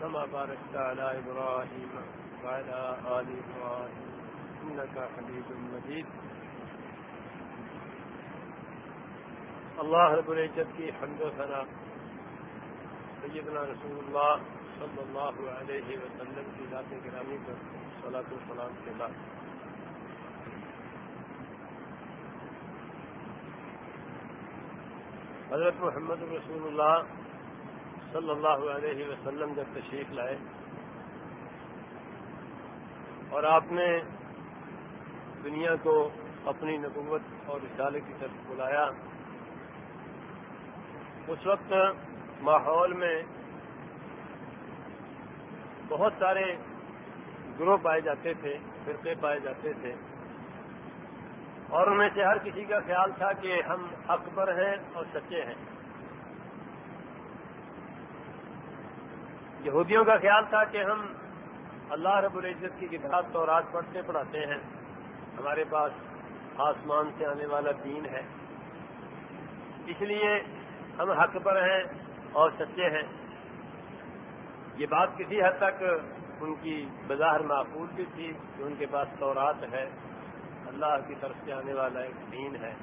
كما باركت على إبراهيم وعلى آل إبراهيم إنك حميد مجيد. اللہ رب العزت کی حمد و ثنا سیدنا رسول اللہ صلی اللہ علیہ وسلم کی ذات گرامی پر صلاح السلام کے بعد. حضرت محمد رسول اللہ صلی اللہ علیہ وسلم جب تشریف لائے اور آپ نے دنیا کو اپنی نبوت اور رسالے کی طرف بلایا، اس وقت ماحول میں بہت سارے گروہ پائے جاتے تھے، فرقے پائے جاتے تھے اور ان میں سے ہر کسی کا خیال تھا کہ ہم حق پر ہیں اور سچے ہیں۔ یہودیوں کا خیال تھا کہ ہم اللہ رب العزت کی کتاب تو رات پڑھتے پڑھاتے ہیں۔ ہمارے پاس آسمان سے آنے والا دین ہے۔ اس لیے ہم حق پر ہیں اور سچے ہیں۔ یہ بات کسی حد تک ان کی بظاہر معقول بھی تھی کہ ان کے پاس تورات ہے۔ اللہ کی طرف سے آنے والا ایک دین ہے۔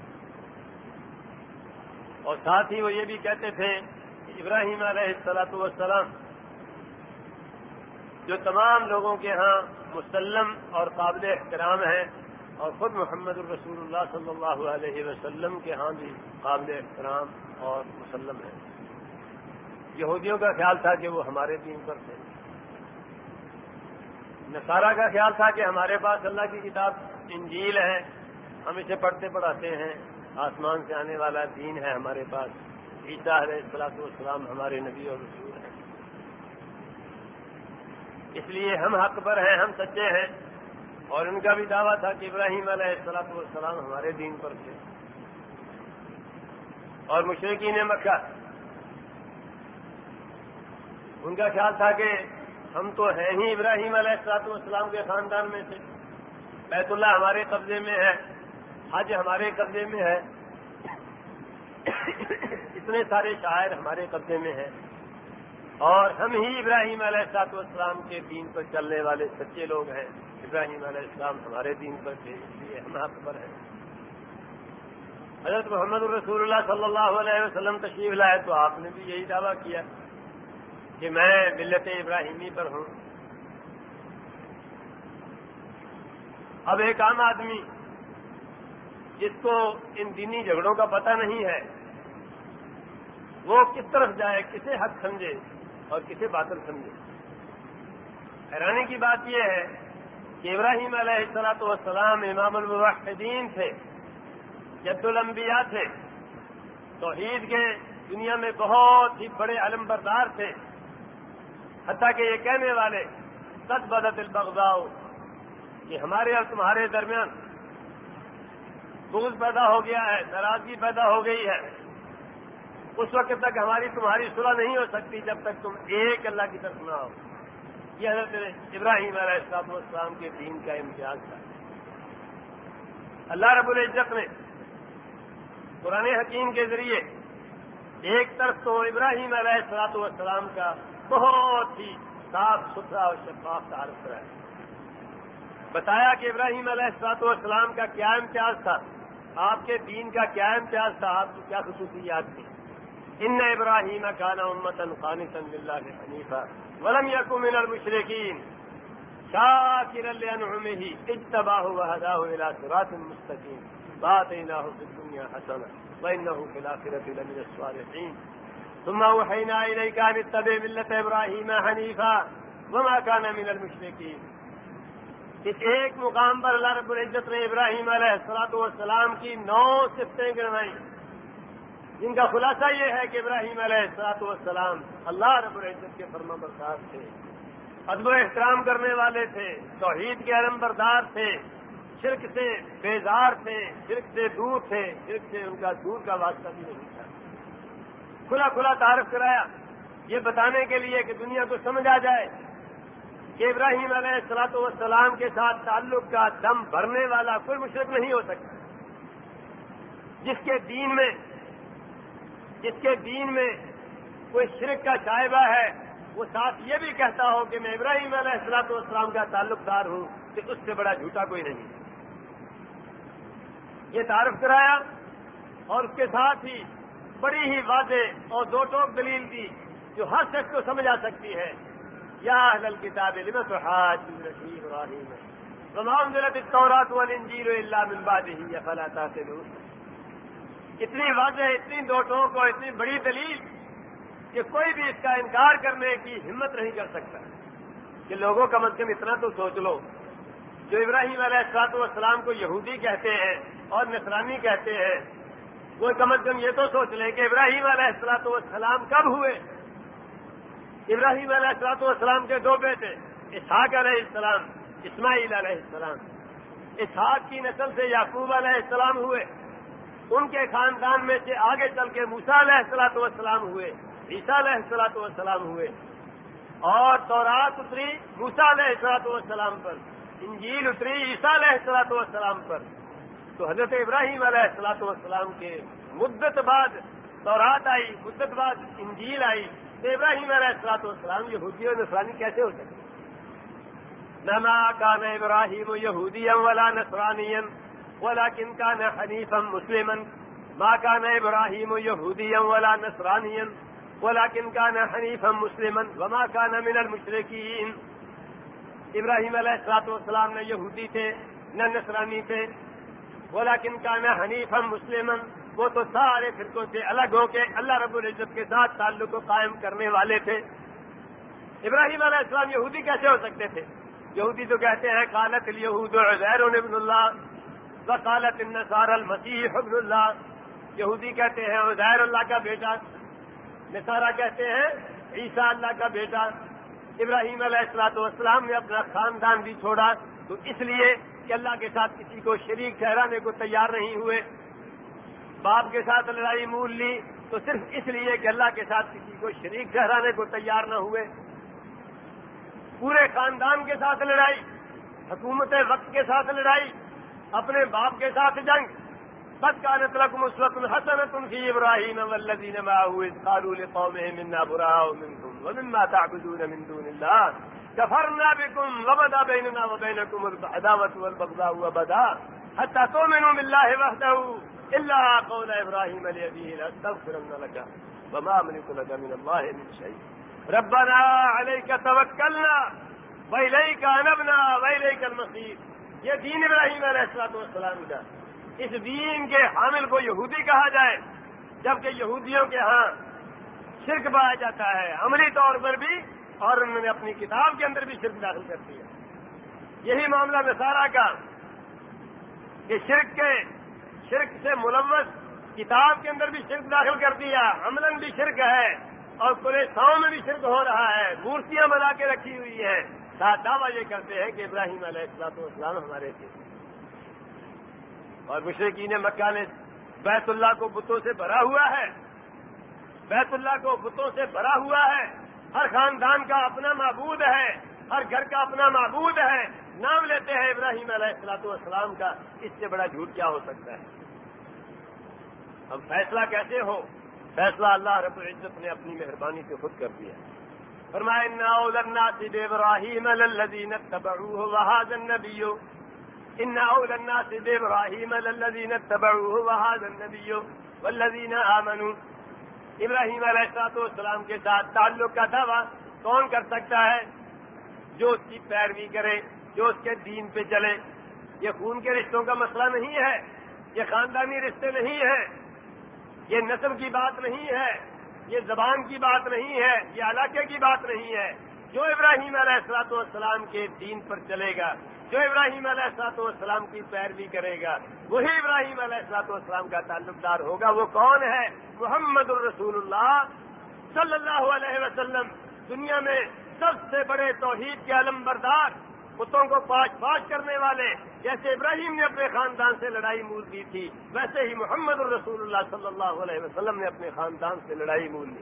اور ساتھ ہی وہ یہ بھی کہتے تھے کہ ابراہیم علیہ السلاۃ والسلام جو تمام لوگوں کے ہاں مسلم اور قابل احترام ہیں اور خود محمد الرسول اللہ صلی اللہ علیہ وسلم کے ہاں بھی قابل احترام اور مسلم ہے یہودیوں کا خیال تھا کہ وہ ہمارے دین پر تھے۔ نصارہ کا خیال تھا کہ ہمارے پاس اللہ کی کتاب انجیل ہے۔ ہم اسے پڑھتے پڑھاتے ہیں۔ آسمان سے آنے والا دین ہے ہمارے پاس۔ عیسیٰ علیہ السلاط والسلام ہمارے نبی اور رسول ہیں۔ اس لیے ہم حق پر ہیں، ہم سچے ہیں۔ اور ان کا بھی دعویٰ تھا کہ ابراہیم علیہ السلاط والسلام ہمارے دین پر تھے۔ اور مشرقین مکہ، ان کا خیال تھا کہ ہم تو ہیں ہی ابراہیم علیہ السلاط والسلام کے خاندان میں سے۔ بیت اللہ ہمارے قبضے میں ہے، حج ہمارے قبضے میں ہے۔ اتنے سارے شاعر ہمارے قبضے میں ہیں۔ اور ہم ہی ابراہیم علیہ السلاط والسلام کے دین پر چلنے والے سچے لوگ ہیں۔ ابراہیم علیہ السلام ہمارے دین پر تھے، اس لیے ہم حق پر ہیں۔ حضرت محمد الرسول اللہ صلی اللہ علیہ وسلم تشریف لائے تو آپ نے بھی یہی دعویٰ کیا کہ میں ملت ابراہیمی پر ہوں۔ اب ایک عام آدمی جس کو ان دینی جھگڑوں کا پتہ نہیں ہے، وہ کس طرف جائے، کسے حق سمجھے؟ اور کسے باطل سمجھے۔ حیرانی کی بات یہ ہے کہ ابراہیم علیہ السلاۃ والسلام امام الموحدین تھے، جد الانبیاء تھے، توحید کے دنیا میں بہت ہی بڑے علم بردار تھے۔ حتیٰ کہ یہ کہنے والے سد بدت البغضاؤ کہ ہمارے اور تمہارے درمیان بغض پیدا ہو گیا ہے، ناراضگی پیدا ہو گئی ہے۔ اس وقت تک ہماری تمہاری صلح نہیں ہو سکتی جب تک تم ایک اللہ کی طرف نہ ہو۔ یہ حضرت ابراہیم علیہ السلام السلام کے دین کا امتیاز تھا۔ اللہ رب العزت نے قرآن حکیم کے ذریعے ایک طرف تو ابراہیم علیہ السلاط والسلام کا بہت ہی صاف ستھرا اور شفاف تعارف کرایا۔ بتایا کہ ابراہیم علیہ السلاط والسلام کا کیا امتیاز تھا؟ آپ کے دین کا کیا امتیاز تھا؟ آپ کی کیا خصوصیات تھی ان ابراہیم کانا امت خان اللہ حنیفہ ولم یقم من المشرقین شاکر لانعمه اجتباه وهداه الى صراط مستقيم. باتيناه في الدنيا حسنه وانه في الاخره لمن الصالحين. ثم اوحينا اليك ان اتبع مله ابراهيم حنيفا وما كان من المشركين. اس ایک مقام پر اللہ رب العزت نے ابراہیم علیہ السلاۃ والسلام کی نو سفتیں گنوائی۔ جن کا خلاصہ یہ ہے کہ ابراہیم علیہ السلاۃ والسلام اللہ رب العزت کے فرما بردار تھے۔ ادب و احترام کرنے والے تھے، توحید کے علم بردار تھے، شرک سے بیزار تھے، شرک سے دور تھے، شرک سے ان کا دور کا واسطہ بھی نہیں تھا۔ کھلا کھلا تعارف کرایا۔ یہ بتانے کے لیے کہ دنیا کو سمجھ آ جائے کہ ابراہیم علیہ السلاط والسلام کے ساتھ تعلق کا دم بھرنے والا کوئی مشرق نہیں ہو سکتا۔ جس کے دین میں جس کے دین میں کوئی شرک کا شائبہ ہے، وہ ساتھ یہ بھی کہتا ہو کہ میں ابراہیم علیہ السلاط والسلام کا تعلق دار ہوں کہ اس سے بڑا جھوٹا کوئی نہیں۔ یہ تعارف کرایا اور اس کے ساتھ ہی بڑی ہی واضح اور دو ٹوک دلیل دی جو ہر شخص کو سمجھ آ سکتی ہے۔ یا اہل الكتاب لما تحاجون فی ابراہیم وما انزلت التوراۃ والانجیل الا من بعده فلا تعقلون؟ اتنی واضح، اتنی دو ٹوک اور اتنی بڑی دلیل کہ کوئی بھی اس کا انکار کرنے کی ہمت نہیں کر سکتا۔ کہ لوگوں کم از کم اتنا تو سوچ لو۔ جو ابراہیم علیہ السلاط والسلام کو یہودی کہتے ہیں اور نسرانی کہتے ہیں، وہ کم از کم یہ تو سوچ لیں کہ ابراہیم علیہ السلاط والسلام کب ہوئے۔ ابراہیم علیہ السلاط والسلام کے دو بیٹے، اسحاق علیہ السلام، اسماعیل علیہ السلام۔ اسحاق کی نسل سے یعقوب علیہ السلام ہوئے۔ ان کے خاندان میں سے آگے چل کے موسا علیہ السلاط والسلام ہوئے، عیسیٰ علیہ السلاط والسلام ہوئے۔ اور تورات اتری موسا علیہ السلاط والسلام پر، انجیل اتری عیسیٰ علیہ السلاط والسلام پر۔ تو حضرت ابراہیم علیہ السلاط والسلام کے مدت بعد تورات آئی، مدت بعد انجیل آئی۔ تو ابراہیم علیہ السلاط والسلام یہودی اور نسرانی کیسے ہو سکتے؟ نما کان ابراہیم یہودی ولا نسرانی ولا کن کا نہ حنیف مسلم ماں کا نہ ابراہیم ولا نسرانی ولكن كان حنيفا مسلما. وما كان من المشركين. ابراہیم علیہ السلاط والسلام نہ یہودی تھے نہ نصرانی تھے ولیکن كان حنیفا مسلما. وہ تو سارے فرقوں سے الگ ہو کے اللہ رب العزت کے ساتھ تعلق کو قائم کرنے والے تھے. ابراہیم علیہ السلام یہودی کیسے ہو سکتے تھے؟ یہودی تو کہتے ہیں، قالت اليهود عزیر ابن اللہ. وقالت النصارى المسیح ابن اللہ یہودی کہتے ہیں، عزیر اللہ کا بیٹا۔ نسارا کہتے ہیں، عیسیٰ اللہ کا بیٹا۔ ابراہیم علیہ السلاط والسلام نے اپنا خاندان بھی چھوڑا۔ تو اس لیے کہ اللہ کے ساتھ کسی کو شریک ٹھہرانے کو تیار نہیں ہوئے۔ باپ کے ساتھ لڑائی مول لی۔ تو صرف اس لیے کہ اللہ کے ساتھ کسی کو شریک ٹھہرانے کو تیار نہ ہوئے۔ پورے خاندان کے ساتھ لڑائی، حکومت وقت کے ساتھ لڑائی اپنے باپ کے ساتھ جنگ۔ قد كانت لكم أسوة حسنة في إبراهيم والذين معه إذ قالوا لقومهم إنا براء منكم ومما تعبدون من دون الله كفرنا بكم وبدا بيننا وبينكم العداوة والبغضاء وبدا حتى تؤمنوا بالله وحده إلا قول إبراهيم لأبيه لأستغفرن لك وما لك من الله من شيء. ربنا عليك توكلنا وإليك أنبنا وإليك المصير. یہ دین ابراہیم علیہ السلام والسلام کا۔ اس دین کے حامل کو یہودی کہا جائے، جبکہ یہودیوں کے ہاں شرک پایا جاتا ہے۔ عملی طور پر بھی اور انہوں نے اپنی کتاب کے اندر بھی شرک داخل کر دیا۔ یہی معاملہ نسارا کا، کہ شرک کے، شرک سے ملوث کتاب کے اندر بھی شرک داخل کر دیا۔ عمل بھی شرک ہے اور پورے ساؤں میں بھی شرک ہو رہا ہے۔ مورتیاں بنا کے رکھی ہوئی ہیں۔ دعویٰ یہ کرتے ہیں کہ ابراہیم علیہ السلاط والسلام ہمارے تھے۔ اور مشرقین مکہ نے بیت اللہ کو بتوں سے بھرا ہوا ہے۔ بیت اللہ کو بتوں سے بھرا ہوا ہے۔ ہر خاندان کا اپنا معبود ہے۔ ہر گھر کا اپنا معبود ہے۔ نام لیتے ہیں ابراہیم علیہ السلاط والسلام کا۔ اس سے بڑا جھوٹ کیا ہو سکتا ہے؟ اب فیصلہ کیسے ہو؟ فیصلہ اللہ رب العزت نے اپنی مہربانی سے خود کر دیا۔ ہے فرمائے ان اول الناس ابراہیم ان اول الناس بابراہیم الذين اتبعوه وهذا النبي والذين امنوا ابراہیم علیہ السلاط والسلام کے ساتھ تعلق کا دعویٰ کون کر سکتا ہے؟ جو اس کی پیروی کرے، جو اس کے دین پہ چلے۔ یہ خون کے رشتوں کا مسئلہ نہیں ہے، یہ خاندانی رشتے نہیں ہیں، یہ نسل کی بات نہیں ہے۔ یہ زبان کی بات نہیں ہے، یہ علاقے کی بات نہیں ہے۔ جو ابراہیم علیہ السلاط والسلام کے دین پر چلے گا، جو ابراہیم علیہ السلاط والسلام کی پیروی کرے گا، وہی ابراہیم علیہ السلاط والسلام کا تعلق دار ہوگا۔ وہ کون ہے؟ محمد الرسول اللہ صلی اللہ علیہ وسلم۔ دنیا میں سب سے بڑے توحید کے علم بردار کتوں کو پاش پاش کرنے والے، جیسے ابراہیم نے اپنے خاندان سے لڑائی مول دی تھی، ویسے ہی محمد الرسول اللہ صلی اللہ علیہ وسلم نے اپنے خاندان سے لڑائی مول لی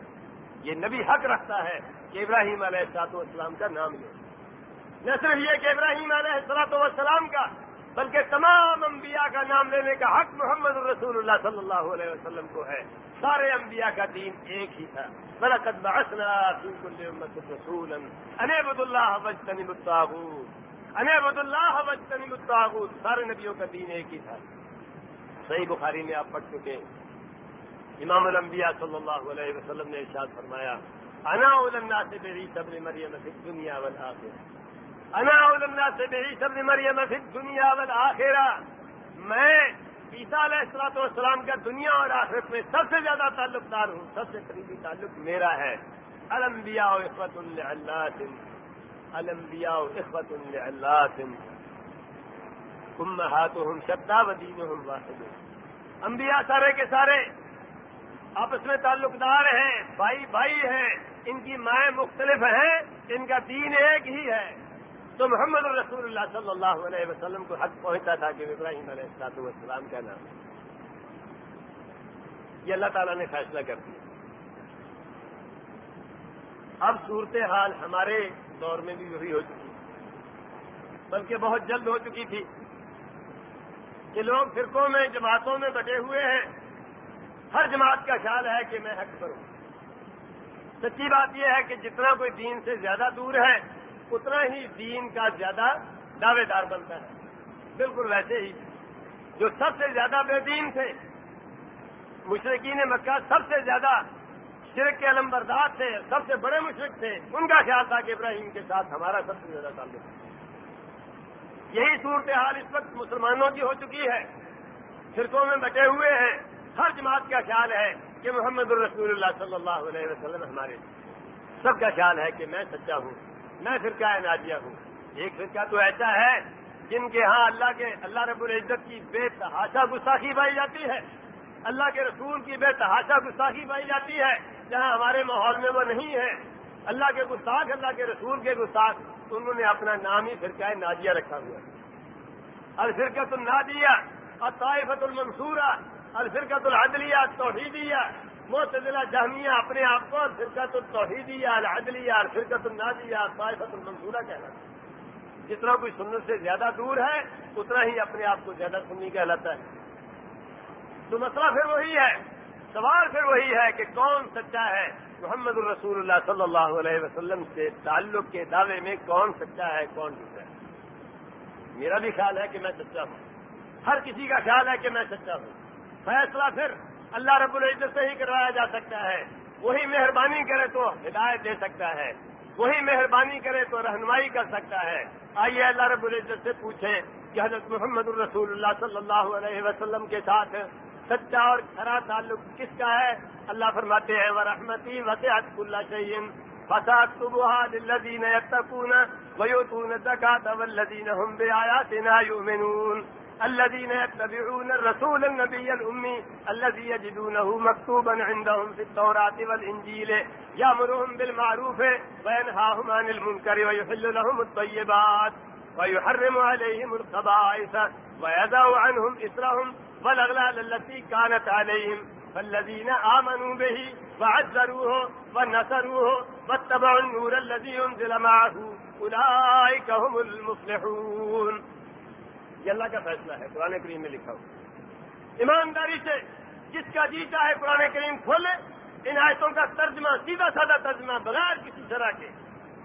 یہ نبی حق رکھتا ہے کہ ابراہیم علیہ السلاط والسلام کا نام لے۔ نہ صرف یہ کہ ابراہیم علیہ السلاط والسلام کا، بلکہ تمام انبیاء کا نام لینے کا حق محمد الرسول اللہ صلی اللہ علیہ وسلم کو ہے۔ سارے انبیاء کا دین ایک ہی تھا برکت رسول انبد اللہ انبد اللہ الطاغوت۔ سارے نبیوں کا دین ایک ہی تھا۔ صحیح بخاری میں آپ پڑھ چکے امام الانبیاء صلی اللہ علیہ وسلم نے ارشاد فرمایا، انا علمنا سے بے سب نے مریم دنیا والآخرہ۔ انا علمنا سے بے سب نے مریم دنیا والآخرہ۔ میں عیسیٰ علیہ السلاط والسلام کا دنیا اور آخرت میں سب سے زیادہ تعلق دار ہوں، سب سے قریبی تعلق میرا ہے۔ الانبیاء اخوت اللہ الانبیاء اخوت اللہ امہاتہم شتا و دینہم واحد. انبیاء سارے کے سارے آپس میں تعلق دار ہیں، بھائی بھائی ہیں، ان کی مائیں مختلف ہیں، ان کا دین ایک ہی ہے۔ تو محمد الرسول اللہ صلی اللہ علیہ وسلم کو حق پہنچا تھا کہ ابراہیم علیہ السلاط والسلام کا نام۔ یہ اللہ تعالیٰ نے فیصلہ کر دیا۔ اب صورتحال ہمارے دور میں بھی وہی ہو چکی بلکہ بہت جلد ہو چکی تھی کہ لوگ فرقوں میں، جماعتوں میں بٹے ہوئے ہیں۔ ہر جماعت کا خیال ہے کہ میں حق کروں۔ سچی بات یہ ہے کہ جتنا کوئی دین سے زیادہ دور ہے، اتنا ہی دین کا زیادہ دعوے دار بنتا ہے۔ بالکل ویسے ہی۔ جو سب سے زیادہ بے دین تھے، مشرقین مکہ سب سے زیادہ شرک کے علم بردار تھے، سب سے بڑے مشرق تھے، ان کا خیال تھا کہ ابراہیم کے ساتھ ہمارا سب سے زیادہ تعلق ہے۔ یہی صورتحال اس وقت مسلمانوں کی ہو چکی ہے۔ فرقوں میں بٹے ہوئے ہیں۔ ہر جماعت کا خیال ہے کہ محمد الرسول اللہ صلی اللہ علیہ وسلم ہمارے سب کا خیال ہے کہ میں سچا ہوں، میں فرقہ ناجیہ ہوں۔ ایک فرقہ تو ایسا ہے جن کے ہاں اللہ کے، اللہ رب العزت کی بے تحاشا گستاخی پائی جاتی ہے۔ اللہ کے رسول کی بے تحاشا گستاخی پائی جاتی ہے۔ جہاں ہمارے ماحول میں وہ نہیں ہے، اللہ کے گستاخ، اللہ کے رسول کے گستاخ، انہوں نے اپنا نام ہی فرقہ ناجیہ رکھا ہوا الفرقت النادیہ اور طائفت المنصورہ الفرقت العدلیہ توحیدیہ معتدلہ جہمیہ اپنے آپ کو فرقت التوحیدیہ، العدلیہ فرقت النادیہ طائفت المنصورہ کہنا جتنا کوئی سنت سے زیادہ دور ہے، اتنا ہی اپنے آپ کو زیادہ سنی کہلاتا ہے۔ تو مسئلہ پھر وہی ہے سوال پھر وہی ہے کہ کون سچا ہے؟ محمد الرسول اللہ صلی اللہ علیہ وسلم سے تعلق کے دعوے میں کون سچا ہے، کون جھوٹا ہے؟ میرا بھی خیال ہے کہ میں سچا ہوں۔ ہر کسی کا خیال ہے کہ میں سچا ہوں۔ فیصلہ پھر اللہ رب العزت سے ہی کروایا جا سکتا ہے۔ وہی مہربانی کرے تو ہدایت دے سکتا ہے۔ وہی مہربانی کرے تو رہنمائی کر سکتا ہے۔ آئیے اللہ رب العزت سے پوچھیں کہ حضرت محمد الرسول اللہ صلی اللہ علیہ وسلم کے ساتھ سچا اور کھرا تعلق کس کا ہے؟ اللہ فرماتے ہیں وہ رحمتی وسعت اللہ چین فساد صبح دلدین تکون ویوتون زکات والذین هم بآیاتنا یؤمنون الذين يتبعون الرسول النبي الأمي الذي يجدونه مكتوبا عندهم في التوراة والإنجيل يأمرهم بالمعروف وينهاهم عن المنكر ويحل لهم الطيبات ويحرم عليهم الخبائث ويدع عنهم إسرهم والأغلال التي كانت عليهم. فالذين آمنوا به وعزروه ونصروه واتبعوا النور الذي انزل معه، أولئك هم المفلحون. یہ اللہ کا فیصلہ ہے، قرآن کریم میں لکھا ہوا۔ ایمانداری سے جس کا جی چاہے قرآن کریم کھولے، ان آیتوں کا ترجمہ، سیدھا سادہ ترجمہ، بغیر کسی طرح کے،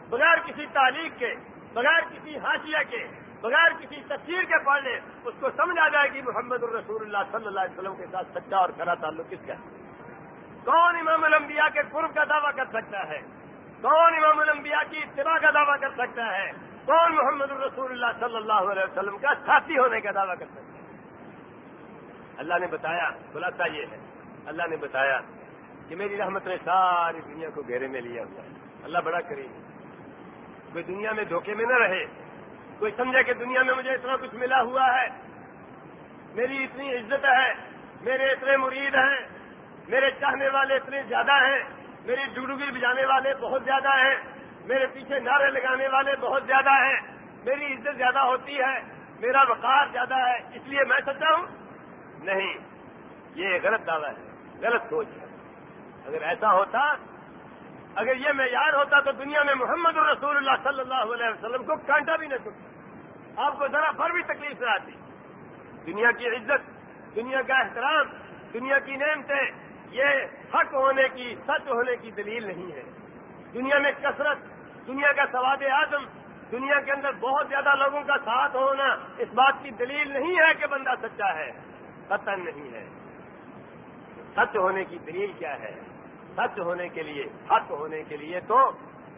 بغیر کسی تعلیق کے، بغیر کسی حاشیہ کے بغیر کسی تفسیر کے پڑھ لے اس کو سمجھ آ جائے گی محمد الرسول اللہ صلی اللہ علیہ وسلم کے ساتھ سچا اور کرا تعلق کس کا کون امام الانبیاء کے قرب کا دعویٰ کر سکتا ہے؟ کون امام الانبیاء کی اتباع کا دعویٰ کر سکتا ہے؟ کون محمد الرسول اللہ صلی اللہ علیہ وسلم کا ساتھی ہونے کا دعویٰ کر سکتا ہے؟ اللہ نے بتایا، خلاصہ یہ ہے، اللہ نے بتایا کہ میری رحمت نے ساری دنیا کو گھیرے میں لیا ہوا ہے۔ اللہ بڑا کرے کوئی دنیا میں دھوکے میں نہ رہے۔ کوئی سمجھے کہ دنیا میں مجھے اتنا کچھ ملا ہوا ہے۔ میری اتنی عزت ہے، میرے اتنے مرید ہیں، میرے چاہنے والے اتنے زیادہ ہیں، میری ڈوڈوگی بجانے والے بہت زیادہ ہیں، میرے پیچھے نعرے لگانے والے بہت زیادہ ہیں۔ میری عزت زیادہ ہوتی ہے، میرا وقار زیادہ ہے، اس لیے میں سچا ہوں نہیں، یہ غلط دعویٰ ہے، غلط سوچ ہے۔ اگر ایسا ہوتا اگر یہ معیار ہوتا تو دنیا میں محمد الرسول اللہ صلی اللہ علیہ وسلم کو کانٹا بھی نہ سکتا آپ کو ذرا بھر بھی تکلیف نہ آتی۔ دنیا کی عزت، دنیا کا احترام، دنیا کی نعمتیں، یہ حق ہونے کی، سچ ہونے کی دلیل نہیں ہے۔ دنیا میں کثرت، دنیا کا سواد اعظم، دنیا کے اندر بہت زیادہ لوگوں کا ساتھ ہونا اس بات کی دلیل نہیں ہے کہ بندہ سچا ہے قطن نہیں ہے۔ سچ ہونے کی دلیل کیا ہے؟ سچ ہونے کے لیے، حق ہونے کے لیے تو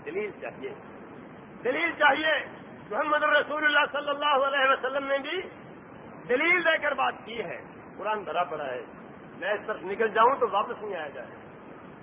دلیل چاہیے۔ دلیل چاہیے۔ محمد رسول اللہ صلی اللہ علیہ وسلم نے بھی دلیل دے کر بات کی ہے۔ قرآن بھرا پڑا ہے۔ میں اس طرف نکل جاؤں تو واپس نہیں آیا جائے۔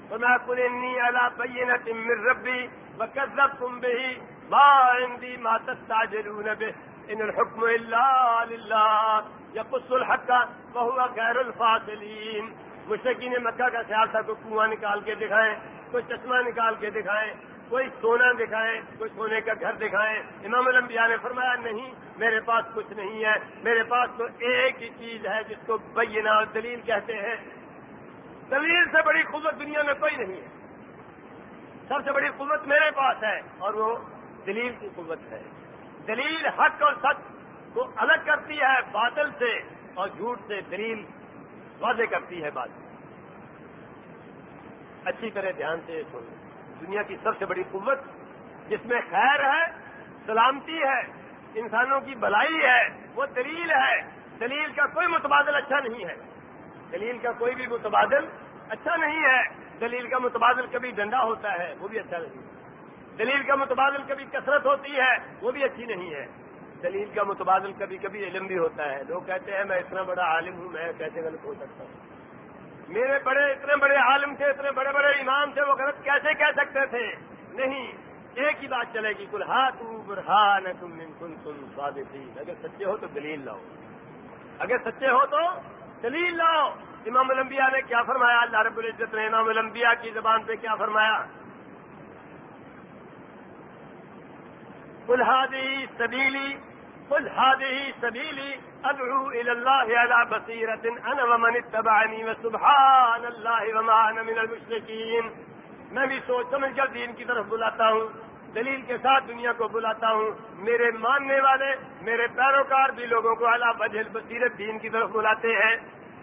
تو میں پورنی اللہ پی نہ تمر ربی بکرب تم بھی باندی ماتت تاجرون به ان الحکم اللہ یقص الحق وهو غیر الفاصلین مشرقین مکہ کا خیال تھا، کوئی کنواں نکال کے دکھائیں، کوئی چشمہ نکال کے دکھائیں، کوئی سونا دکھائیں، کوئی سونے کا گھر دکھائیں۔ امام الانبیاء نے فرمایا، نہیں، میرے پاس کچھ نہیں ہے۔ میرے پاس تو ایک ہی چیز ہے، جس کو بینہ اور دلیل کہتے ہیں۔ دلیل سے بڑی قوت دنیا میں کوئی نہیں ہے۔ سب سے بڑی قوت میرے پاس ہے، اور وہ دلیل کی قوت ہے۔ دلیل حق اور سچ کو الگ کرتی ہے، باطل سے اور جھوٹ سے دلیل واضح کرتی ہے بات۔ اچھی طرح دھیان سے سن۔ دنیا کی سب سے بڑی قوت جس میں خیر ہے، سلامتی ہے، انسانوں کی بھلائی ہے، وہ دلیل ہے۔ دلیل کا کوئی متبادل اچھا نہیں ہے۔ دلیل کا کوئی بھی متبادل اچھا نہیں ہے۔ دلیل کا متبادل کبھی ڈنڈا ہوتا ہے، وہ بھی اچھا نہیں۔ ہے دلیل کا متبادل کبھی کثرت ہوتی ہے، وہ بھی اچھی نہیں ہے۔ دلیل کا متبادل کبھی کبھی علم بھی ہوتا ہے۔ لوگ کہتے ہیں، میں اتنا بڑا عالم ہوں، میں کیسے غلط ہو سکتا ہوں؟ میرے بڑے، اتنے بڑے عالم تھے، اتنے بڑے بڑے امام تھے، وہ غلط کیسے کہہ سکتے تھے؟ نہیں، ایک ہی بات چلے گی کل ہاتھ برہان تم کن تم سوادی اگر سچے ہو تو دلیل لاؤ۔ اگر سچے ہو تو دلیل لاؤ۔ امام الانبیاء نے کیا فرمایا؟ اللہ رب العزت نے امام الانبیاء کی زبان پہ کیا فرمایا؟ الحادی سبیلی قل هذه سبيلي أدعو إلى الله على بصيرة أنا ومن اتبعني وسبحان الله وما أنا من المشركين. میں بھی سوچ سمجھ کر دین کی طرف بلاتا ہوں، دلیل کے ساتھ دنیا کو بلاتا ہوں۔ میرے ماننے والے، میرے پیروکار بھی لوگوں کو اللہ وجہ بصیرت دین کی طرف بلاتے ہیں۔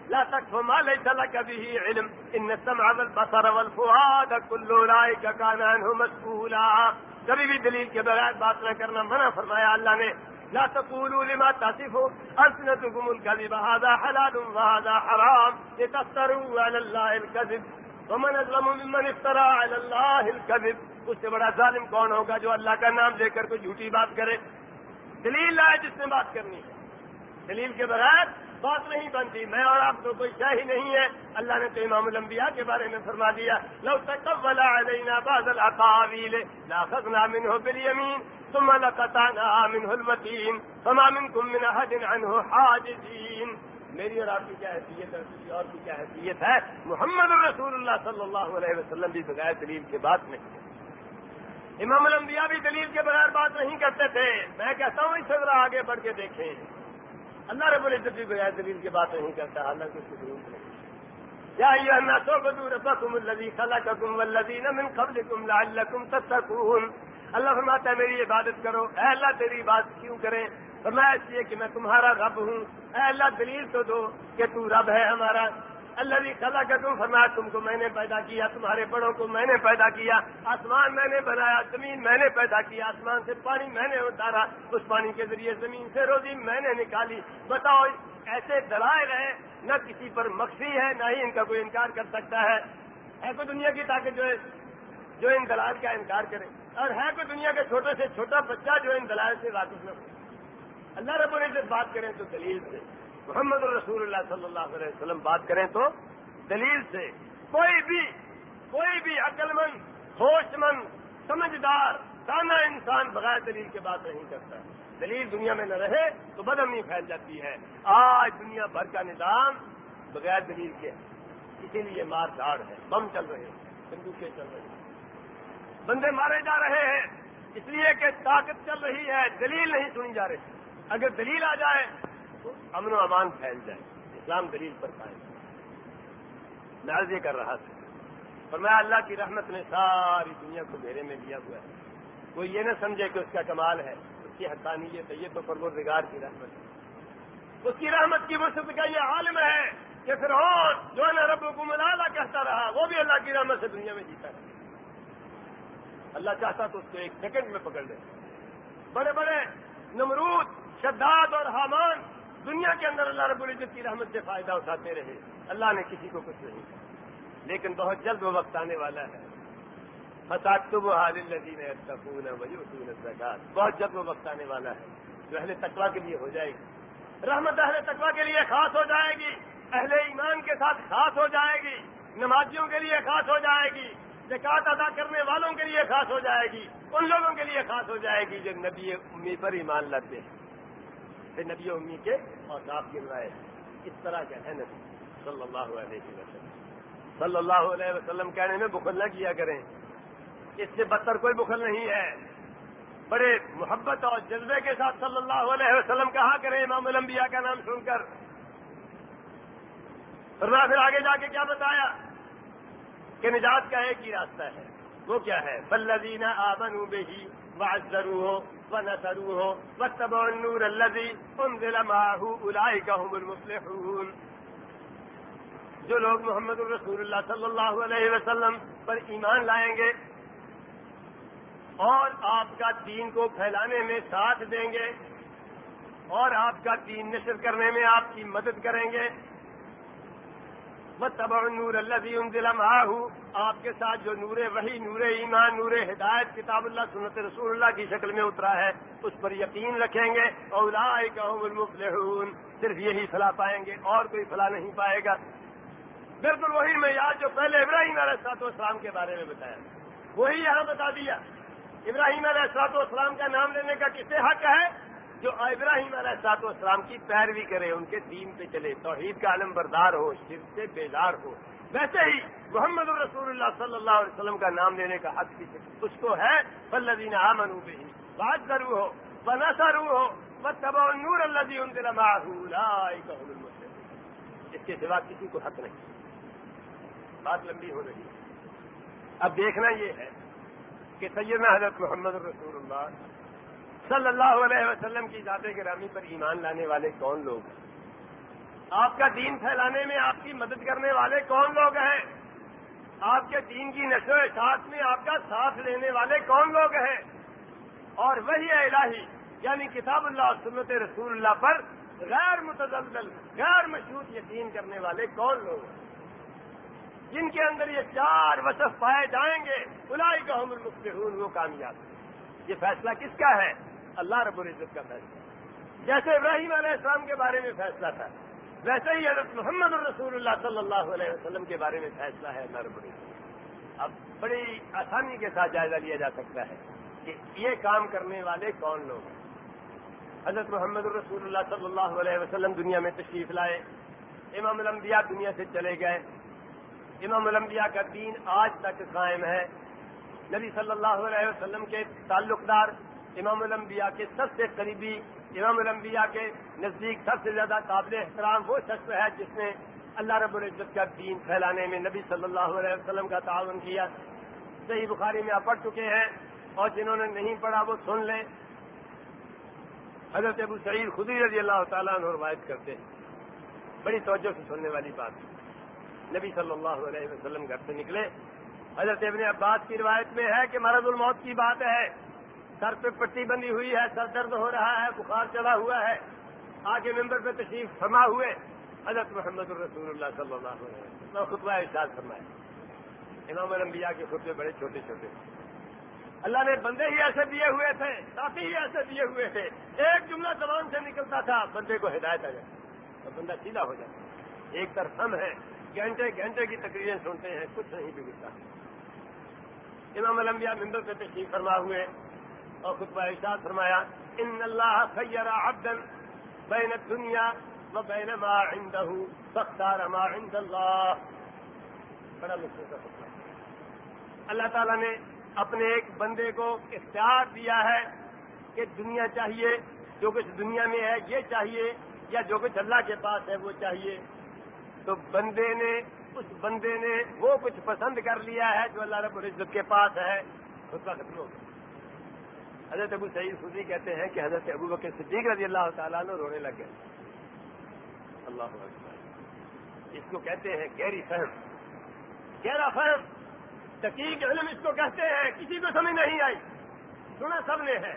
لا تکف ما ليس لك به علم ان السمع والبصر والفؤاد كل اولئك كان عنه مسؤولا۔ کبھی بھی دلیل کے بغیر بات نہ کرنا منع فرمایا اللہ نے۔ لا تقولوا لما تصفوا ألسنتكم الكذب، هذا حلال وهذا حرام. لتفتروا على الله الكذب. ومن أظلم ممن افترى على الله الكذب. اس سے بڑا ظالم کون ہوگا جو اللہ کا نام لے کر کوئی جھوٹی بات کرے؟ دلیل لائے جس نے بات کرنی ہے۔ دلیل کے بغیر بات نہیں بنتی۔ میں اور آپ کو کوئی شاہی نہیں ہے اللہ نے تو امام الانبیاء کے بارے میں فرما دیا، لو تقبل علينا بعض الاقاويل لاخذنا منه باليمين ثم لقطعنا منه الوتين فما منكم من احد عنه حاجزين میری اور آپ کی کیا حیثیت ہے؟ کسی اور کی کیا حیثیت ہے؟ محمد الرسول اللہ صلی اللہ علیہ وسلم بھی بغیر دلیل کے بات نہیں امام الانبیاء بھی دلیل کے بغیر بات نہیں کرتے تھے۔ میں کہتا ہوں، اس سے ذرا آگے بڑھ کے دیکھیں۔ اللہ رب العزت بھی بغیر دلیل کی بات نہیں کرتا اللہ اس کی ضرورت نہیں۔ یا ایوہ الناس عبدوا ربکم الذی خلقکم والذین من قبلکم لعلکم تتقون۔ اللہ فرماتا ہے، میری عبادت کرو۔ اے اللہ، تیری عبادت کیوں کریں؟ فرمایا اس لیے کہ میں تمہارا رب ہوں۔ اے اللہ، دلیل تو دو کہ تو رب ہے ہمارا۔ اللہ بھی خلا کر تم فرمایا، تم کو میں نے پیدا کیا، تمہارے بڑوں کو میں نے پیدا کیا، آسمان میں نے بنایا، زمین میں نے پیدا کیا، آسمان سے پانی میں نے اتارا، اس پانی کے ذریعے زمین سے روزی میں نے نکالی۔ بتاؤ، ایسے دلائل ہیں، نہ کسی پر مخفی ہے، نہ ہی ان کا کوئی انکار کر سکتا ہے۔ ایسے دنیا کی طاقت جو ہے، جو ان دلال کا انکار کرے۔ اور ہے کوئی دنیا کے چھوٹے سے چھوٹا بچہ جو ان دلال سے واقف نہ ہو۔ اللہ رب العزت بات کریں تو دلیل سے۔ محمد الرسول اللہ صلی اللہ علیہ وسلم بات کریں تو دلیل سے کوئی بھی کوئی بھی عقل مند، ہوش مند، سمجھدار تانا انسان بغیر دلیل کے بات نہیں کرتا۔ دلیل دنیا میں نہ رہے تو بدمنی پھیل جاتی ہے۔ آج دنیا بھر کا نظام بغیر دلیل کے۔ اسی لیے مار دھاڑ ہے۔ بم چل رہے ہیں، بندوقیں چل رہی ہیں۔ بندے مارے جا رہے ہیں۔ اس لیے کہ طاقت چل رہی ہے، دلیل نہیں سنی جا رہی۔ اگر دلیل آ جائے امن و امان پھیل جائے، اسلام دلیل پر پائے میں یہ کر رہا تھا۔ اور میں اللہ کی رحمت نے ساری دنیا کو گھیرے میں لیا ہوا ہے۔ کوئی یہ نہ سمجھے کہ اس کا کمال ہے، اس کی حقانیت ہے، یہ تو پروردگار کی رحمت ہے۔ اس کی رحمت کی وسط کا یہ عالم ہے کہ پھر اور جو ہے نا رب ملالا کہتا رہا، وہ بھی اللہ کی رحمت سے دنیا میں جیتا ہے اللہ چاہتا تو اس کو ایک سیکنڈ میں پکڑ لے۔ بڑے بڑے نمرود، شداد اور حامان دنیا کے اندر اللہ رب العزت کی رحمت سے فائدہ اٹھاتے رہے۔ اللہ نے کسی کو کچھ نہیں کہا لیکن بہت جلد وہ وقت آنے والا ہے۔ فساد تو وہ حال الدین سکون وہی بہت جلد وہ وقت آنے والا ہے۔ جو اہل تقوا کے لیے ہو جائے گی۔ رحمت اہل تقوا کے لیے خاص ہو جائے گی۔ اہل ایمان کے ساتھ خاص ہو جائے گی۔ نمازیوں کے لیے خاص ہو جائے گی۔ زکات ادا کرنے والوں کے لیے خاص ہو جائے گی۔ ان لوگوں کے لیے خاص ہو جائے گی جو نبی امی پر ایمان لاتے ہیں۔ نبی امی کے اور آپ کی روایت۔ اس طرح کا ہے نبی صلی اللہ علیہ وسلم۔ صلی اللہ علیہ وسلم کہنے میں بخل نہ کیا کریں۔ اس سے بدتر کوئی بخل نہیں ہے۔ بڑے محبت اور جذبے کے ساتھ صلی اللہ علیہ وسلم کہا کریں امام الانبیاء کا نام سن کر۔ پھر آگے جا کے کیا بتایا؟ کہ نجات کا ایک ہی راستہ ہے۔ وہ کیا ہے؟ بلدین آبن بہی وزرو ہو و نسرو ہو و تب نور الزی ان دلم جو لوگ محمد الرسول اللہ صلی اللہ علیہ وسلم پر ایمان لائیں گے اور آپ کا دین کو پھیلانے میں ساتھ دیں گے اور آپ کا دین نشر کرنے میں آپ کی مدد کریں گے تب نور اللہ ضلع آپ کے ساتھ جو نور وہی نور ایمان، نور ہدایت کتاب اللہ، سنت رسول اللہ کی شکل میں اترا ہے، اس پر یقین رکھیں گے. اور صرف یہی فلاح پائیں گے، اور کوئی فلاح نہیں پائے گا. بالکل وہی میں یاد جو پہلے ابراہیم علیہ السلاط والسلام کے بارے میں بتایا۔ وہی یہاں بتا دیا۔ ابراہیم علیہ السلاط والسلام کا نام لینے کا کسے حق ہے؟ جو ابراہیم علیہ السلاط والسلام کی پیروی کرے، ان کے دین پہ چلے، توحید کا علم بردار ہو، شرک سے بیدار ہو۔ ویسے ہی محمد الرسول اللہ صلی اللہ علیہ وسلم کا نام لینے کا حق بھی اس کو ہے بلدین عامن بھی بات ضرور ہو بنا سرو ہو تب نور اللہ ان اس کے سوا کسی کو حق نہیں۔ بات لمبی ہو رہی ہے۔ اب دیکھنا یہ ہے کہ سیدنا حضرت محمد الرسول اللہ صلی اللہ علیہ وسلم کی ذات گرامی پر ایمان لانے والے کون لوگ ہیں؟ آپ کا دین پھیلانے میں آپ کی مدد کرنے والے کون لوگ ہیں؟ آپ کے دین کی نشو و اشاعت میں آپ کا ساتھ لینے والے کون لوگ ہیں؟ اور وہی الہی یعنی کتاب اللہ اور سنت رسول اللہ پر غیر متزلزل غیر مشہور یقین کرنے والے کون لوگ ہیں؟ جن کے اندر یہ چار وصف پائے جائیں گے الائی کا حمر مختون وہ کامیاب یہ فیصلہ کس کا ہے؟ اللہ رب العزت کا فیصلہ جیسے ابراہیم علیہ السلام کے بارے میں فیصلہ تھا، ویسے ہی حضرت محمد الرسول اللہ صلی اللہ علیہ وسلم کے بارے میں فیصلہ ہے اللہ رب العزت اب بڑی آسانی کے ساتھ جائزہ لیا جا سکتا ہے کہ یہ کام کرنے والے کون لوگ ہیں۔ حضرت محمد الرسول اللہ صلی اللہ علیہ وسلم دنیا میں تشریف لائے، امام الانبیاء دنیا سے چلے گئے۔ امام الانبیاء کا دین آج تک قائم ہے۔ نبی صلی اللہ علیہ وسلم کے تعلق دار امام الانبیاء کے سب سے قریبی، امام الانبیاء کے نزدیک سب سے زیادہ قابل احترام وہ شخص ہے جس نے اللہ رب العزت کا دین پھیلانے میں نبی صلی اللہ علیہ وسلم کا تعاون کیا۔ صحیح بخاری میں آپ پڑھ چکے ہیں اور جنہوں نے نہیں پڑھا وہ سن لیں۔ حضرت ابو سعید خدی رضی اللہ تعالیٰ عنہ روایت کرتے ہیں۔ بڑی توجہ سے سننے والی بات۔ نبی صلی اللہ علیہ وسلم گھر سے نکلے۔ حضرت ابن عباس کی روایت میں ہے کہ مرض الموت کی بات ہے۔ سر پہ پٹی بندی ہوئی ہے، سر درد ہو رہا ہے، بخار چڑھا ہوا ہے۔ آگے ممبر پہ تشریف فرما ہوئے۔ حضرت محمد الرسول اللہ صلی اللہ علیہ وسلم خطبہ ارشاد فرمائے امام الانبیاء کے خطبے بڑے چھوٹے چھوٹے۔ اللہ نے بندے ہی ایسے دیے ہوئے تھے، ساتھی ہی ایسے دیے ہوئے تھے۔ ایک جملہ زبان سے نکلتا تھا، بندے کو ہدایت آ جاتی۔ اور بندہ سیدھا ہو جاتا۔ ایک طرف ہم ہے گھنٹے گھنٹے کی تقریریں سنتے ہیں، کچھ نہیں بگڑتا۔ امام الانبیاء ممبر پہ تشریف فرما ہوئے۔ اور خطبہ ارشاد فرمایا، ان اللہ خیر عبدا بین الدنیا و بین ما عنده، فاختار ما عند اللہ. بڑا مشکل کا خطبہ۔ اللہ تعالیٰ نے اپنے ایک بندے کو اختیار دیا ہے کہ دنیا چاہیے، جو کچھ دنیا میں ہے یہ چاہیے، یا جو کچھ اللہ کے پاس ہے وہ چاہیے۔ تو بندے نے، اس بندے نے وہ کچھ پسند کر لیا ہے جو اللہ رب العزت کے پاس ہے۔ اس کا ختم ہو گیا۔ حضرت ابو سعید خودی کہتے ہیں کہ حضرت ابو بکر صدیق رضی اللہ تعالیٰ نے رونے لگ گئے۔ اللہ اس کو کہتے ہیں گہری فہم۔ گہرا فہم۔ تقیق علم اس کو کہتے ہیں، کسی کو سمجھ نہیں آئی۔ سنا سب نے ہے۔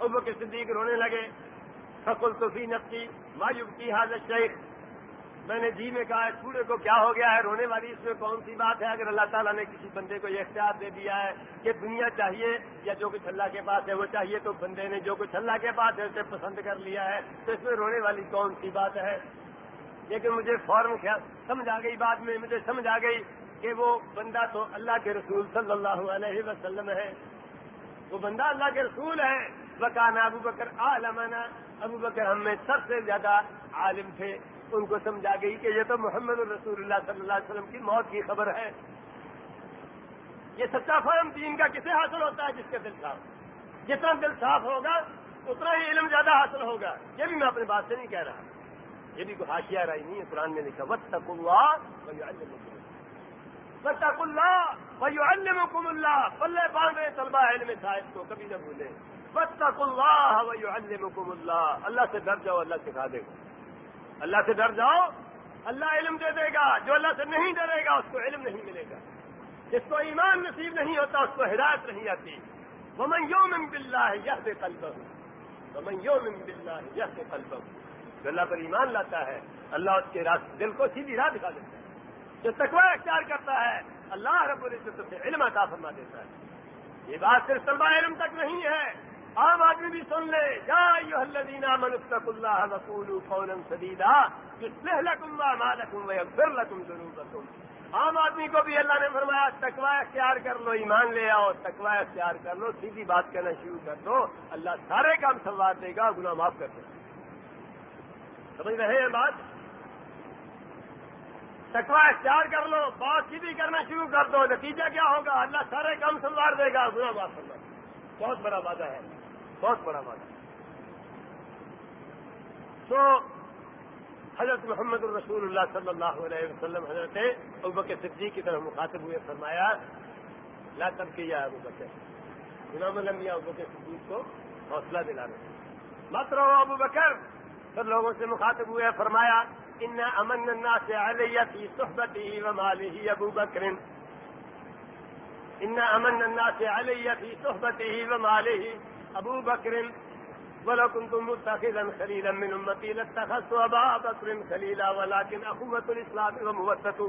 ابو کے صدیق رونے لگے۔ فکل توفی نفسی مایوب کی حاضر شیخ میں نے جی میں کہا کوڑے کو کیا ہو گیا ہے؟ رونے والی اس میں کون سی بات ہے؟ اگر اللہ تعالیٰ نے کسی بندے کو یہ اختیار دے دیا ہے کہ دنیا چاہیے یا جو کچھ اللہ کے پاس ہے، وہ چاہیے، تو بندے نے جو کچھ اللہ کے پاس ہے اسے پسند کر لیا ہے۔ تو اس میں رونے والی کون سی بات ہے؟ لیکن مجھے فوراً خیال سمجھ آ گئی بعد میں، مجھے سمجھ آ گئی کہ وہ بندہ تو اللہ کے رسول صلی اللہ علیہ وسلم ہے۔ وہ بندہ اللہ کے رسول ہے۔ بکانا ابو بکر عالمانہ ابو بکر ہم میں سب سے زیادہ عالم تھے۔ ان کو سمجھا گئی کہ یہ تو محمد الرسول اللہ صلی اللہ علیہ وسلم کی موت کی خبر ہے۔ یہ سچا فہم دین کا کسے حاصل ہوتا ہے جس کا دل صاف۔ جتنا دل صاف ہوگا، اتنا ہی علم زیادہ حاصل ہوگا۔ یہ بھی میں اپنی بات سے نہیں کہہ رہا۔ یہ بھی کوئی حاشیہ رائی نہیں ہے، قرآن میں لکھا وط تک اللہ وط اللہ وم اللہ پلے باندھے طلبا علم صاحب کو کبھی نہ بھولے وط اللہ اللہ اللہ سے ڈر جاؤ، اللہ سکھا دے گا۔ اللہ سے ڈر جاؤ، اللہ علم دے دے گا۔ جو اللہ سے نہیں ڈرے گا، اس کو علم نہیں ملے گا۔ جس کو ایمان نصیب نہیں ہوتا، اس کو ہدایت نہیں آتی۔ ومن یوم باللہ یہ قلبہ ومن یوم باللہ یہ قلبہ جو اللہ پر ایمان لاتا ہے، اللہ اس کے راست دل کو سیدھی راہ دکھا دیتا ہے۔ جو تقوی اختیار کرتا ہے، اللہ رب العزت سے علم عطا فرما دیتا ہے۔ یہ بات صرف طلبہ علم تک نہیں ہے۔ عام آدمی بھی سن لے، یا الذین منستق اللہ وقول قولا سدیدا یصلح لكم اعمالکم ویغفر لكم ذنوبکم۔ عام آدمی کو بھی اللہ نے فرمایا، تقوی اختیار کر لو، ایمان لے آؤ، تقوی اختیار کر لو، سیدھی بات کہنا شروع کر دو، اللہ سارے کام سنوار دے گا، گناہ معاف کر دے گا۔ سمجھ رہے ہیں بات؟ تقوی اختیار کر لو، بات سیدھی کرنا شروع کر دو، نتیجہ کیا ہوگا؟ اللہ سارے کام سنوار دے گا، گناہ معاف کرنا بہت بڑا وعدہ ہے۔ بہت بڑا وعدہ تو حضرت محمد الرسول اللہ صلی اللہ علیہ وسلم حضرت ابو کے صدیق کی طرف مخاطب ہوئے، فرمایا، لا تب کیا ابو بکر۔ امام الانبیاء ابو کے صدیق کو حوصلہ دلا رہے مت رہو ابو بکر۔ سب لوگوں سے مخاطب ہوئے، فرمایا، ان امن الناس علیہ فی صحبته وماله ابو بکر۔ ان امن الناس علیہ فی صحبته وماله ابو بکر ولو كنتم متخذا خليلا من امتي لاتخذت ابا بکر خليلا ولكن اخوة الاسلام ومودته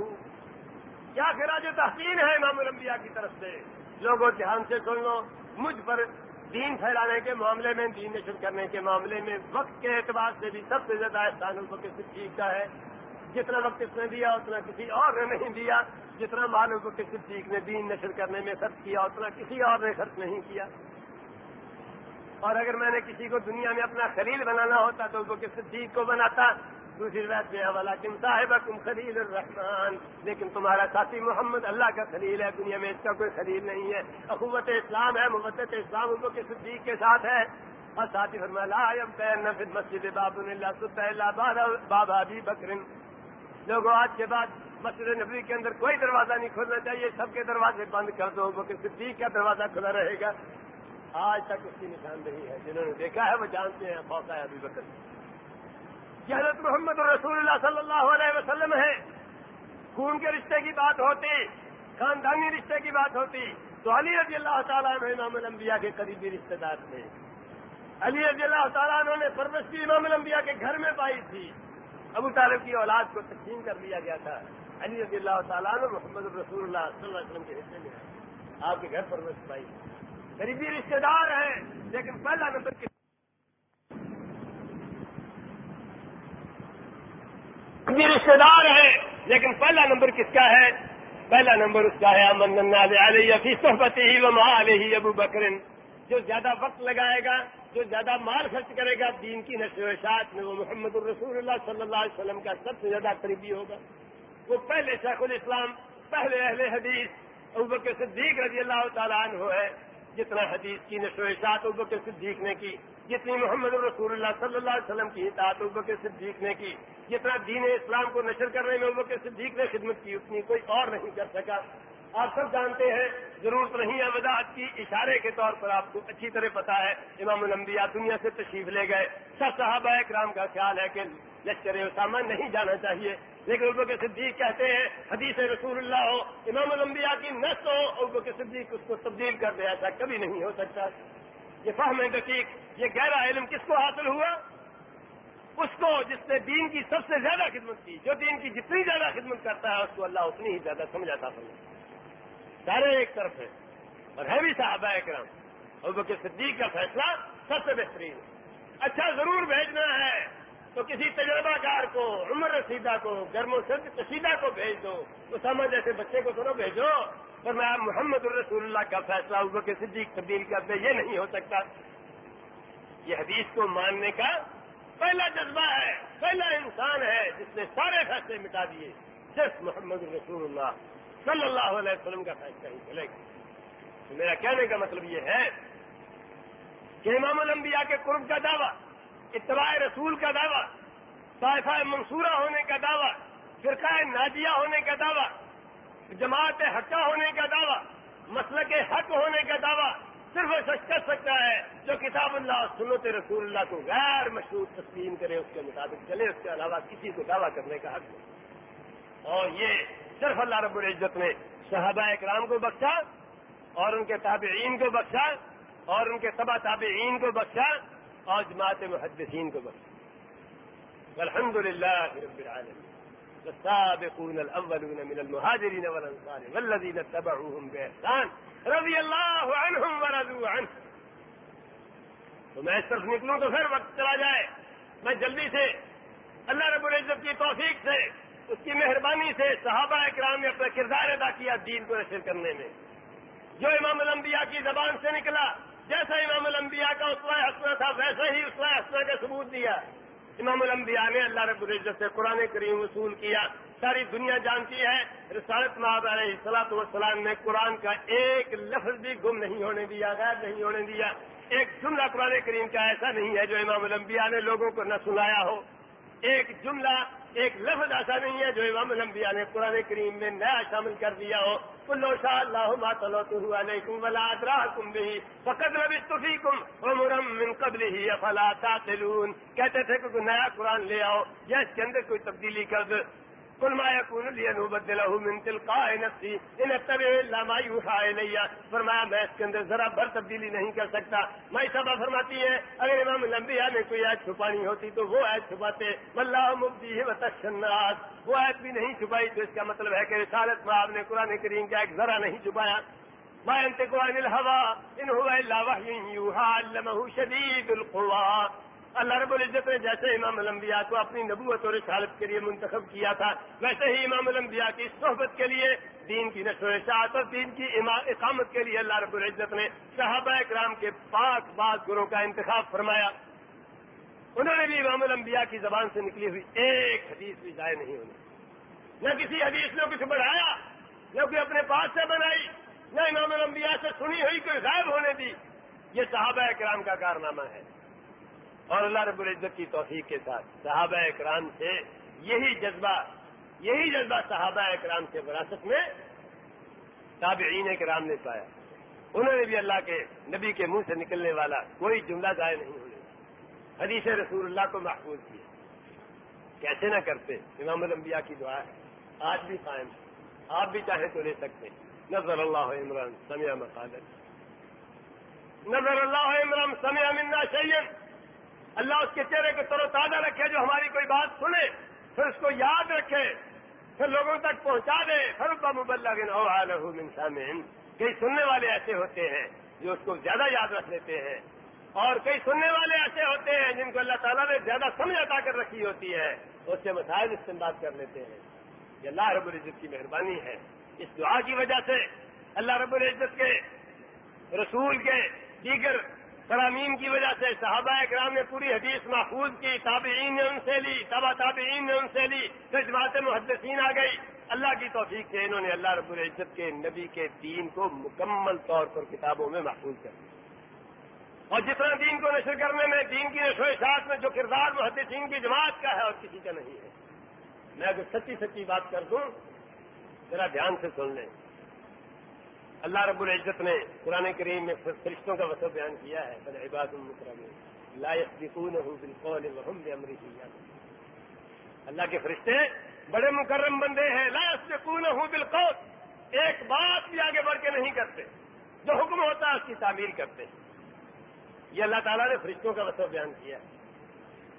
کیا خراج تحسین ہے امام الانبیاء کی طرف سے. لوگوں دھیان سے سن لو، مجھ پر دین پھیلانے کے معاملے میں، دین نشر کرنے کے معاملے میں وقت کے اعتبار سے بھی سب سے زیادہ احسان الب کے صدیق کا ہے۔ جتنا وقت اس نے دیا، اتنا کسی اور نے نہیں دیا۔ جتنا مال کے صدیق نے دین نشر کرنے میں خرچ کیا، اتنا کسی اور نے خرچ نہیں کیا۔ اور اگر میں نے کسی کو دنیا میں اپنا خلیل بنانا ہوتا تو وہ کس صدیق کو بناتا۔ دوسری روایت میں والا کم صاحب تم خلیل الرحمان لیکن تمہارا ساتھی محمد اللہ کا خلیل ہے، دنیا میں اس کا کوئی خلیل نہیں ہے۔ اخوت اسلام ہے، محبت اسلام ان کو کس صدیق کے ساتھ ہے۔ اور ساتھی فرمایا پھر مسجد باب اللہ بابا بھی بکرن لوگوں، آج کے بعد مسجد نبی کے اندر کوئی دروازہ نہیں کھولنا چاہیے، سب کے دروازے بند کر دو، وہ صدیق کا دروازہ کھلا رہے گا۔ آج تک اس کی نشاندہی ہے۔ جنہوں نے دیکھا ہے وہ جانتے ہیں ہے ابھی بکر۔ یہ حضرت محمد رسول اللہ صلی اللہ علیہ وسلم ہے خون کے رشتے کی بات ہوتی، خاندانی رشتے کی بات ہوتی۔ تو علی رضی اللہ تعالیٰ نے امام الانبیاء کے قریبی رشتے دار تھے۔ علی رضی اللہ تعالیٰ نے پرورش کی امام الانبیاء کے گھر میں پائی تھی۔ ابو طالب کی اولاد کو تقسیم کر دیا گیا تھا۔ علی رضی اللہ تعالیٰ نے محمد الرسول اللہ صلی اللہ علیہ وسلم کے حصے میں آپ کے گھر پر پائی۔ تھی قریبی رشتے دار ہیں لیکن پہلا نمبر قریبی رشتے دار ہیں لیکن پہلا نمبر کس کا ہے؟ پہلا نمبر اس کا ہے امن علیہ فی صحبت ہی و علیہ ابو بکرن جو زیادہ وقت لگائے گا، جو زیادہ مال خرچ کرے گا، دین کی نشو و اشاعت میں وہ محمد الرسول اللہ صلی اللہ علیہ وسلم کا سب سے زیادہ قریبی ہوگا۔ وہ پہلے شیخ الاسلام، پہلے اہل حدیث ابکر صدیق رضی اللہ تعالیٰ عنہ ہے۔ جتنا حدیث کی نشو و اشاعت ابکر صدیق نے کی، جتنی محمد الرسول اللہ صلی اللہ علیہ وسلم کی اطاعت ابکر صدیق نے کی، جتنا دین اسلام کو نشر کرنے میں ابکر صدیق نے خدمت کی، اتنی کوئی اور نہیں کر سکا۔ آپ سب جانتے ہیں، ضرورت نہیں ہے وضاحت کی، اشارے کے طور پر آپ کو اچھی طرح پتا ہے، امام الانبیاء دنیا سے تشریف لے گئے۔ سب صحابہ اکرام کا خیال ہے کہ لشکر اسامہ نہیں جانا چاہیے۔ لیکن ابو کے صدیق کہتے ہیں، حدیث رسول اللہ ہو امام الانبیاء کی نس ہو، ابو کے صدیق اس کو تبدیل کر دیا ایسا کبھی نہیں ہو سکتا۔ یہ فہم ہے دقیق، یہ گہرا علم کس کو حاصل ہوا؟ اس کو جس نے دین کی سب سے زیادہ خدمت کی۔ جو دین کی جتنی زیادہ خدمت کرتا ہے، اس کو اللہ اتنی ہی زیادہ سمجھاتا سمجھا سارے ایک طرف ہے اور ہے بھی صاحب کرام اور بکر صدیق کا فیصلہ سب سے بہترین۔ اچھا ضرور بھیجنا ہے۔ تو کسی تجربہ کار کو، عمر رسیدہ کو، گرم و سرد کشیدہ کو بھیج دو۔ تو سمجھ جیسے بچے کو تھوڑا بھیجو۔ پر میں محمد الرسول اللہ کا فیصلہ ابو کے صدیق تبدیل کر دے یہ نہیں ہو سکتا۔ یہ حدیث کو ماننے کا پہلا جذبہ ہے، پہلا انسان ہے جس نے سارے فیصلے مٹا دیے۔ صرف محمد الرسول اللہ صلی اللہ علیہ وسلم کا فیصلہ ہی چلے گا۔ تو میرا کہنے کا مطلب یہ ہے کہ امام الانبیاء کے قرب کا دعویٰ اتباع رسول کا دعویٰ، طائفہ منصورہ ہونے کا دعویٰ، فرقہ نادیہ ہونے کا دعویٰ، جماعت حقہ ہونے کا دعویٰ، مسلک حق ہونے کا دعویٰ، صرف سچ کر سکتا ہے جو کتاب اللہ سنت رسول اللہ کو غیر مشہور تسلیم کرے، اس کے مطابق چلے، اس کے علاوہ کسی کو دعویٰ کرنے کا حق نہیں۔ اور یہ صرف اللہ رب العزت نے صحابہ اکرام کو بخشا، اور ان کے تابعین کو بخشا، اور ان کے تبا تابعین کو بخشا اور جماعت محدثین کو بخشا الحمد للہ رب العالمين السابقون الأولون من المهاجرين والأنصار والذين اتبعوهم بإحسان رضي الله عنهم ورضوا عنه تو میں اس طرف نکلوں تو پھر وقت چلا جائے۔ میں جلدی سے اللہ رب العزت کی توفیق سے، اس کی مہربانی سے صحابہ اکرام نے اپنا کردار ادا کیا دین کو نشر کرنے میں۔ جو امام الانبیاء کی زبان سے نکلا جیسا امام الانبیاء کا اسلح حسنا تھا، ویسا ہی اسلح حسنا کا ثبوت دیا۔ امام الانبیاء نے اللہ رب العزت سے قرآن کریم وصول کیا۔ ساری دنیا جانتی ہے، رسالت محب علیہ صلاحت والسلام نے قرآن کا ایک لفظ بھی گم نہیں ہونے دیا، غیر نہیں ہونے دیا۔ ایک جملہ قرآن کریم کا ایسا نہیں ہے جو امام الانبیاء نے لوگوں کو نہ سنایا ہو۔ ایک جملہ، ایک لفظ ایسا نہیں ہے جو امام الانبیاء نے قرآن کریم میں نیا شامل کر دیا ہو۔ کلو شاہ اللہ علیکم ولا ادراکم بھی فقط لبستفی فیکم عمرم من قبل ہی افلا تعقلون؟ کہتے تھے کہ نیا قرآن لے آؤ، یا اس کے اندر کوئی تبدیلی کر دو کل مایا کن لیا نبدلہ من تلقاء نفسی ان اتبع الا ما یوحا الیہ فرمایا، میں اس کے اندر ذرا بھر تبدیلی نہیں کر سکتا۔ میں صاحبہ فرماتی ہے، اگر امام الانبیاء نے کوئی آیت چھپانی ہوتی تو وہ آیت چھپاتے۔ واللہ مبدی ہے الناس۔ وہ آیت بھی نہیں چھپائی تو اس کا مطلب ہے کہ رسالت میں آپ نے قرآن کریم کا ایک ذرا نہیں چھپایا۔ ما ينطق عن الهوى ان هو الا وحي يوحى علمه شديد القوى۔ اللہ رب العزت نے جیسے امام الانبیاء کو اپنی نبوت اور رسالت کے لیے منتخب کیا تھا، ویسے ہی امام الانبیاء کی صحبت کے لیے، دین کی نشو اشاعت اور دین کی اقامت کے لیے اللہ رب العزت نے صحابہ اکرام کے پاک بعض گروہ کا انتخاب فرمایا۔ انہوں نے بھی امام الانبیاء کی زبان سے نکلی ہوئی ایک حدیث بھی ضائع نہیں ہوئی۔ نہ کسی حدیث نے کچھ بڑھایا، نہ کوئی اپنے پاس سے بنائی، نہ امام الانبیاء سے سنی ہوئی کوئی غائب ہونے دی۔ یہ صحابہ اکرام کا کارنامہ ہے۔ اور اللہ رب العزت کی توفیق کے ساتھ صحابہ اکرام سے یہی جذبہ یہی جذبہ صحابہ اکرام کے وراثت میں تابعین کرام نے پایا۔ انہوں نے بھی اللہ کے نبی کے منہ سے نکلنے والا کوئی جملہ ضائع نہیں ہونے حدیث رسول اللہ کو محفوظ کیا۔ کیسے نہ کرتے، امام الانبیاء کی دعا ہے۔ آج بھی قائم آپ بھی چاہیں تو لے سکتے نظر اللہ عمران سمیہ مقادر نظر اللہ عمران سمیہ منا شیئن۔ اللہ اس کے چہرے کو تر و تازہ رکھے جو ہماری کوئی بات سنے کو یاد رکھے، پھر لوگوں تک پہنچا دے۔ پھر مبلغ من سامعین کئی سننے والے ایسے ہوتے ہیں جو اس کو زیادہ یاد رکھ لیتے ہیں۔ اور کئی سننے والے ایسے ہوتے ہیں جن کو اللہ تعالیٰ نے زیادہ سمجھ عطا کر رکھی ہوتی ہے۔ اس سے مسائل استعمال کر لیتے ہیں۔ یہ اللہ رب العزت کی مہربانی ہے۔ اس دعا کی وجہ سے اللہ رب العزت کے رسول کے دیگر فرامین کی وجہ سے صحابہ اکرام نے پوری حدیث محفوظ کی، تابعین نے ان سے لی تبا تابعین نے ان سے لی پھر جماعت محدثین آ گئی۔ اللہ کی توفیق سے انہوں نے اللہ رب العزت کے نبی کے دین کو مکمل طور پر کتابوں میں محفوظ کر دیا۔ اور جتنا دین کو نشر کرنے میں، دین کی نشو اشاعت میں جو کردار محدثین کی جماعت کا ہے اور کسی کا نہیں ہے۔ میں اگر سچی سچی بات کر دوں، ذرا دھیان سے سن لیں۔ اللہ رب العزت نے قرآن کریم میں فرشتوں کا وصف بیان کیا ہے، بل عباد المکرم لا يسبقونه بالقول وهم بامره اللہ کے فرشتے بڑے مکرم بندے ہیں، لا يسبقونه بالقول۔ ایک بات بھی آگے بڑھ کے نہیں کرتے، جو حکم ہوتا ہے اس کی تعمیر کرتے۔ ہیں یہ اللہ تعالیٰ نے فرشتوں کا وصف بیان کیا ہے۔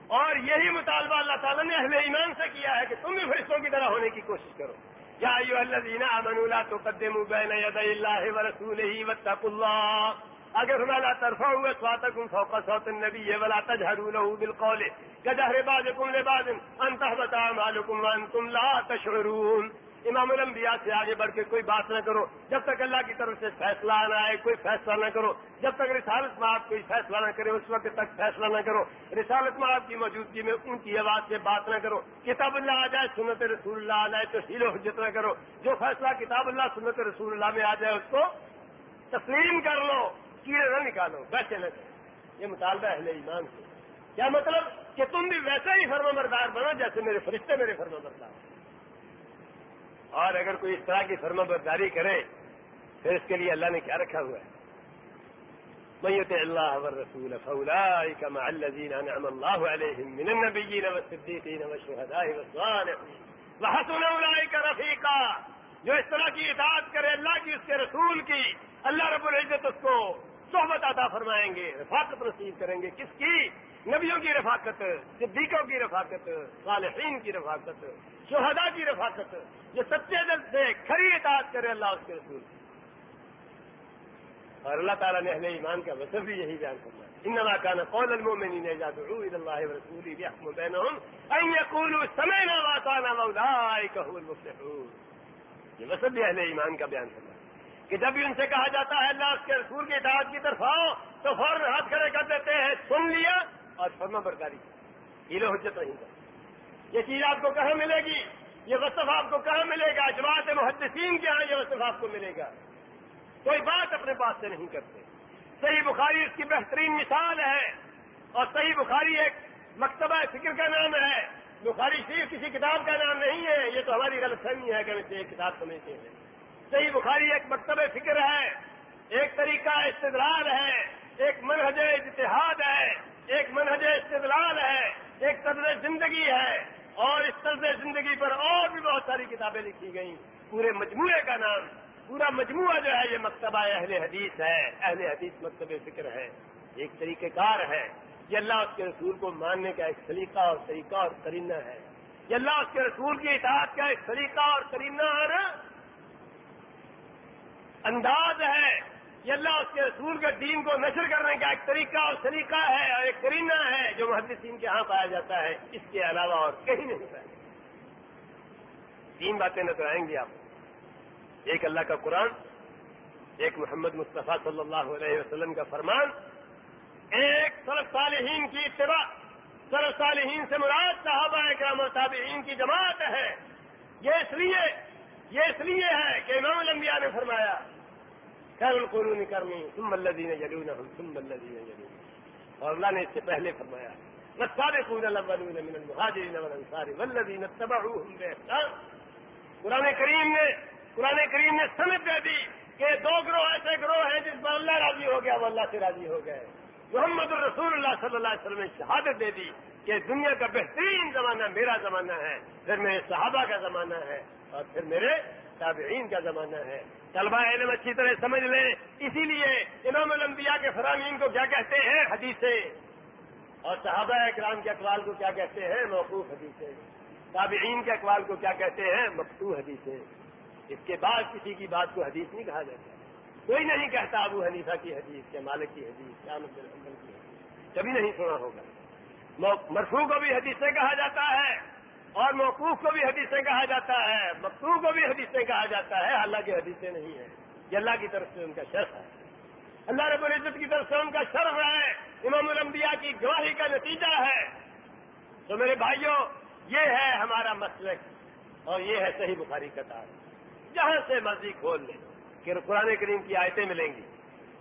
اور یہی مطالبہ اللہ تعالیٰ نے اہل ایمان سے کیا ہے کہ تم بھی فرشتوں کی طرح ہونے کی کوشش کرو۔ یا ایو الذین آمنوا لا تقدموا بین یدی اللہ و رسول ہی وطف اللہ اگر ہم لا ترفعوا اصواتکم فوق صوت النبی ولا تجهروا له بالقول. كجهر بعضكم لبعض ان تهبط اعمالكم وانتم لا تشعرون. امام الانبیاء سے آگے بڑھ کے کوئی بات نہ کرو، جب تک اللہ کی طرف سے فیصلہ نہ آئے، کوئی فیصلہ نہ کرو۔ جب تک رسالت میں آپ کوئی فیصلہ نہ کرے، اس وقت تک فیصلہ نہ کرو۔ رسالت میں آپ کی موجودگی میں ان کی آواز سے بات نہ کرو۔ کتاب اللہ آ جائے، سنت رسول اللہ آ جائے تو ہیل و حجت نہ کرو۔ جو فیصلہ کتاب اللہ، سنت رسول اللہ میں آ جائے، اس کو تسلیم کر لو کیڑے نہ نکالو ویسے نہ کرو یہ مطالبہ اہل ایمان سے۔ کیا مطلب؟ کہ تم بھی ویسے ہی فرما بردار بنو جیسے میرے فرشتے میرے فرما بردار۔ اور اگر کوئی اس طرح کی فرما برداری کرے، پھر اس کے لیے اللہ نے کیا رکھا ہوا ہے؟ میت اللہ والرسول فاولئك مع الذين انعم الله عليهم من النبيين والصديقين والشهداء والصالحين وحسن اولئك رفيقا. جو اس طرح کی اطاعت کرے اللہ کی، اس کے رسول کی، اللہ رب العزت اس کو صحبت عطا فرمائیں گے، رفاقت نصیب کریں گے. کس کی؟ نبیوں کی رفاقت، صدیقوں کی رفاقت، صالحین کی رفاقت شہدا کی رفاقت جو سچے دل سے کھری اطاعت کرے اللہ اس کے رسول۔ اور اللہ تعالیٰ نے اہل ایمان کا وصف بھی یہی بیان کرنا ہے انما كان قول المؤمنين اذا الى الله ورسوله ليحكم بينهم ان يقولوا سمعنا واطعنا واولئك هم المفلحون۔ یہ وصف بھی اہل ایمان کا بیان کرنا کہ جب بھی ان سے کہا جاتا ہے اللہ اس کے رسول کے اطاعت کی طرف آؤ تو فوراً ہاتھ کھڑے کر دیتے ہیں، سن لیا اور فرما برداری یہ حجت نہیں کرتا یہ چیز آپ کو کہاں ملے گی؟ یہ وصف آپ کو کہاں ملے گا؟ جماعت محدثین کے یہاں یہ وصف آپ کو ملے گا۔ کوئی بات اپنے پاس سے نہیں کرتے۔ صحیح بخاری اس کی بہترین مثال ہے۔ اور صحیح بخاری ایک مکتبہ فکر کا نام ہے۔ بخاری شریف کسی کتاب کا نام نہیں ہے۔ یہ تو ہماری غلط فہمی ہے کہ اسے ایک کتاب سمجھتے ہیں۔ صحیح بخاری ایک مکتبہ فکر ہے۔ ایک طریقہ استدلال ہے۔ ایک منہج اتحاد ہے۔ ایک منہج استدلال ہے، ایک طرز زندگی ہے، اور اس طرز زندگی پر اور بھی بہت ساری کتابیں لکھی گئیں۔ پورے مجموعے کا نام، پورا مجموعہ جو ہے، یہ مکتبہ اہل حدیث ہے، اہل حدیث مکتب فکر ہے۔ ایک طریقہ کار ہے۔ یہ اللہ اس کے رسول کو ماننے کا ایک سلیقہ اور طریقہ اور کرینہ ہے۔ یہ اللہ اس کے رسول کی اطاعت کا ایک طریقہ اور کرینہ اور انداز ہے۔ یہ اللہ اس کے رسول کے دین کو نشر کرنے کا ایک طریقہ اور سلیقہ ہے اور ایک کرینہ ہے جو محدثین کے ہاں پایا جاتا ہے۔ اس کے علاوہ اور کہیں نہیں پایا تین باتیں نظر آئیں گی آپ۔ ایک اللہ کا قرآن، ایک محمد مصطفیٰ صلی اللہ علیہ وسلم کا فرمان، ایک سرف صالحین کی اتباع۔ سرف صالحین سے مراد صحابہ اکرام اور تابعین کی جماعت ہے۔ یہ اس لیے، یہ اس لیے ہے کہ امام الانبیاء نے فرمایا خیر القرون کرنی ثم الذين يلونهم، ثم الذين يلونهم. اور اللہ نے اس سے پہلے فرمایا والسابقون الاولون من المهاجرين والانصار والذين اتبعوهم باحسان قرآن کریم نے قرآن کریم نے سمجھ دے دی کہ دو گروہ ایسے گروہ ہیں جس پر اللہ راضی ہو گیا، وہ اللہ سے راضی ہو گئے. محمد الرسول اللہ صلی اللہ علیہ وسلم نے شہادت دے دی کہ دنیا کا بہترین زمانہ میرا زمانہ ہے، پھر میرے صحابہ کا زمانہ ہے اور پھر میرے تابعین کا زمانہ ہے۔ طلبہ علم اچھی طرح سمجھ لیں۔ اسی لیے امام الانبیاء کے فرامین کو کیا کہتے ہیں؟ حدیثیں۔ اور صحابہ اکرام کے اقوال کو کیا کہتے ہیں؟ موقوف حدیثیں۔ تابعین کے اقوال کو کیا کہتے ہیں؟ مکتو حدیثیں۔ اس کے بعد کسی کی بات کو حدیث نہیں کہا جاتا۔ کوئی نہیں کہتا ابو حنیفہ کی حدیث، یا مالک کی حدیث، یا الحمد کی حدیث۔ کبھی نہیں سنا ہوگا۔ مرفوع کو بھی حدیثیں کہا جاتا ہے۔ اور موقوف کو بھی حدیثیں کہا جاتا ہے مکتو کو بھی حدیثیں کہا جاتا ہے، اللہ کی حدیثیں نہیں ہیں۔ یہ اللہ کی طرف سے ان کا شرف ہے۔ اللہ رب العزت کی طرف سے ان کا شرف ہے۔ امام الانبیاء کی گواہی کا نتیجہ ہے۔ تو میرے بھائیوں، یہ ہے ہمارا مسلک اور یہ ہے صحیح بخاری کا تار جہاں سے مرضی کھول لیں کہ قرآن کریم کی آیتیں ملیں گی،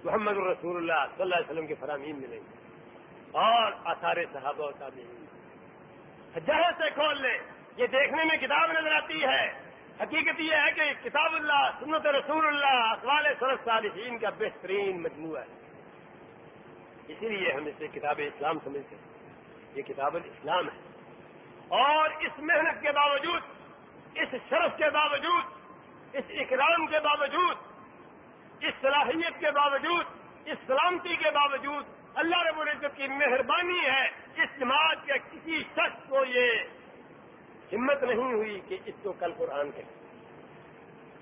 محمد الرسول اللہ صلی اللہ علیہ وسلم کے فرامین ملیں گے اور آثار صحابہ و جہاں سے کھول لیں یہ دیکھنے میں کتاب نظر آتی ہے۔ حقیقت یہ ہے کہ کتاب اللہ، سنت رسول اللہ، اقوال سرف صالحین کا بہترین مجموعہ ہے۔ اسی لیے ہم اسے کتاب اسلام سمجھتے ہیں۔ یہ کتاب الاسلام ہے۔ اور اس محنت کے باوجود، اس شرف کے باوجود، اس اکرام کے باوجود، اس صلاحیت کے باوجود، اس سلامتی کے باوجود اللہ رب العزت کی مہربانی ہے اس جماعت کے کسی شخص کو یہ ہمت نہیں ہوئی کہ اس کو کل قرآن کہ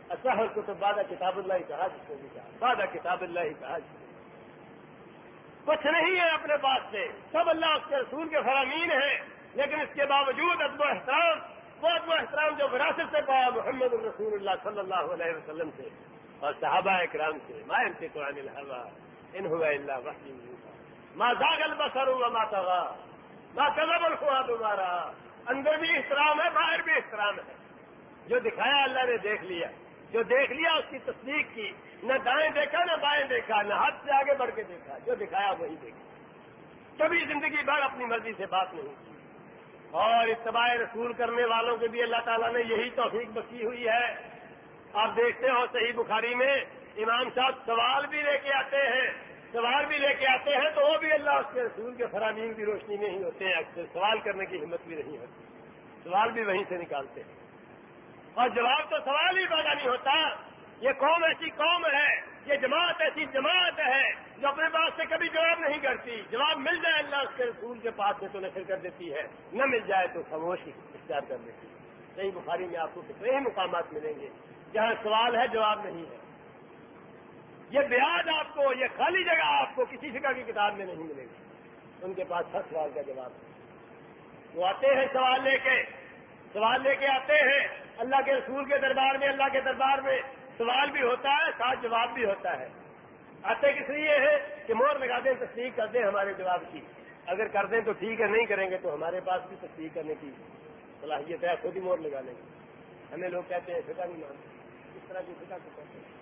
اصح کو تو بادہ کتاب اللہ ہی کہا، جس کو بھی کہا۔ بادہ کتاب اللہ ہی کہا۔ جس کچھ نہیں ہے اپنے پاس سے۔ سب اللہ اس کے رسول کے فرامین ہیں، لیکن اس کے باوجود ادب و احترام، وہ ادب و احترام جو وراثت سے پایا محمد الرسول اللہ صلی اللہ علیہ وسلم سے اور صحابہ اکرام سے مائن سے قرآن الحبا ان ہوا اللہ وحیم ماں زاگل بسر ہوا ماتا ماں کلب الخوا دوبارہ. اندر بھی احترام ہے، باہر بھی احترام ہے. جو دکھایا اللہ نے دیکھ لیا. جو دیکھ لیا، اس کی تصدیق کی. نہ دائیں دیکھا، نہ بائیں دیکھا، نہ ہاتھ سے آگے بڑھ کے دیکھا. جو دکھایا، وہی دیکھا. کبھی زندگی بھر اپنی مرضی سے بات نہیں کی. اور اتباع رسول کرنے والوں کے بھی اللہ تعالیٰ نے یہی توفیق بخشی ہوئی ہے. آپ دیکھتے ہو صحیح بخاری میں، امام صاحب سوال بھی لے کے آتے ہیں. سوال بھی لے کے آتے ہیں تو وہ بھی اللہ اس کے رسول کے فرامین کی روشنی میں ہی ہوتے ہیں، اکثر سوال کرنے کی ہمت بھی نہیں ہوتی۔ سوال بھی وہیں سے نکالتے ہیں۔ اور جواب تو سوال ہی پیدا نہیں ہوتا۔ یہ قوم ایسی قوم ہے، یہ جماعت ایسی جماعت ہے جو اپنے پاس سے کبھی جواب نہیں کرتی۔ جواب مل جائے اللہ اس کے رسول کے پاس سے تو نشر کر دیتی ہے۔ نہ مل جائے تو خاموشی اختیار کر دیتی ہے۔ صحیح بخاری میں آپ کو کتنے ہی مقامات ملیں گے۔ جہاں سوال ہے، جواب نہیں ہے۔ یہ بیاض آپ کو، یہ خالی جگہ آپ کو کسی فکا کی کتاب میں نہیں ملے گی۔ ان کے پاس ہر سوال کا جواب وہ آتے ہیں سوال لے کے، سوال لے کے آتے ہیں۔ اللہ کے رسول کے دربار میں، اللہ کے دربار میں سوال بھی ہوتا ہے، ساتھ جواب بھی ہوتا ہے۔ آتے کس لیے ہے کہ مور لگا دیں، تصدیق کر دیں ہمارے جواب کی۔ اگر کر دیں تو ٹھیک ہے، نہیں کریں گے تو ہمارے پاس بھی تصدیق کرنے کی صلاحیت ہے، خود ہی مور لگا لیں گے۔ ہمیں لوگ کہتے ہیں فکا نہیں مانتے، اس طرح کی فکا کو کہتے ہیں۔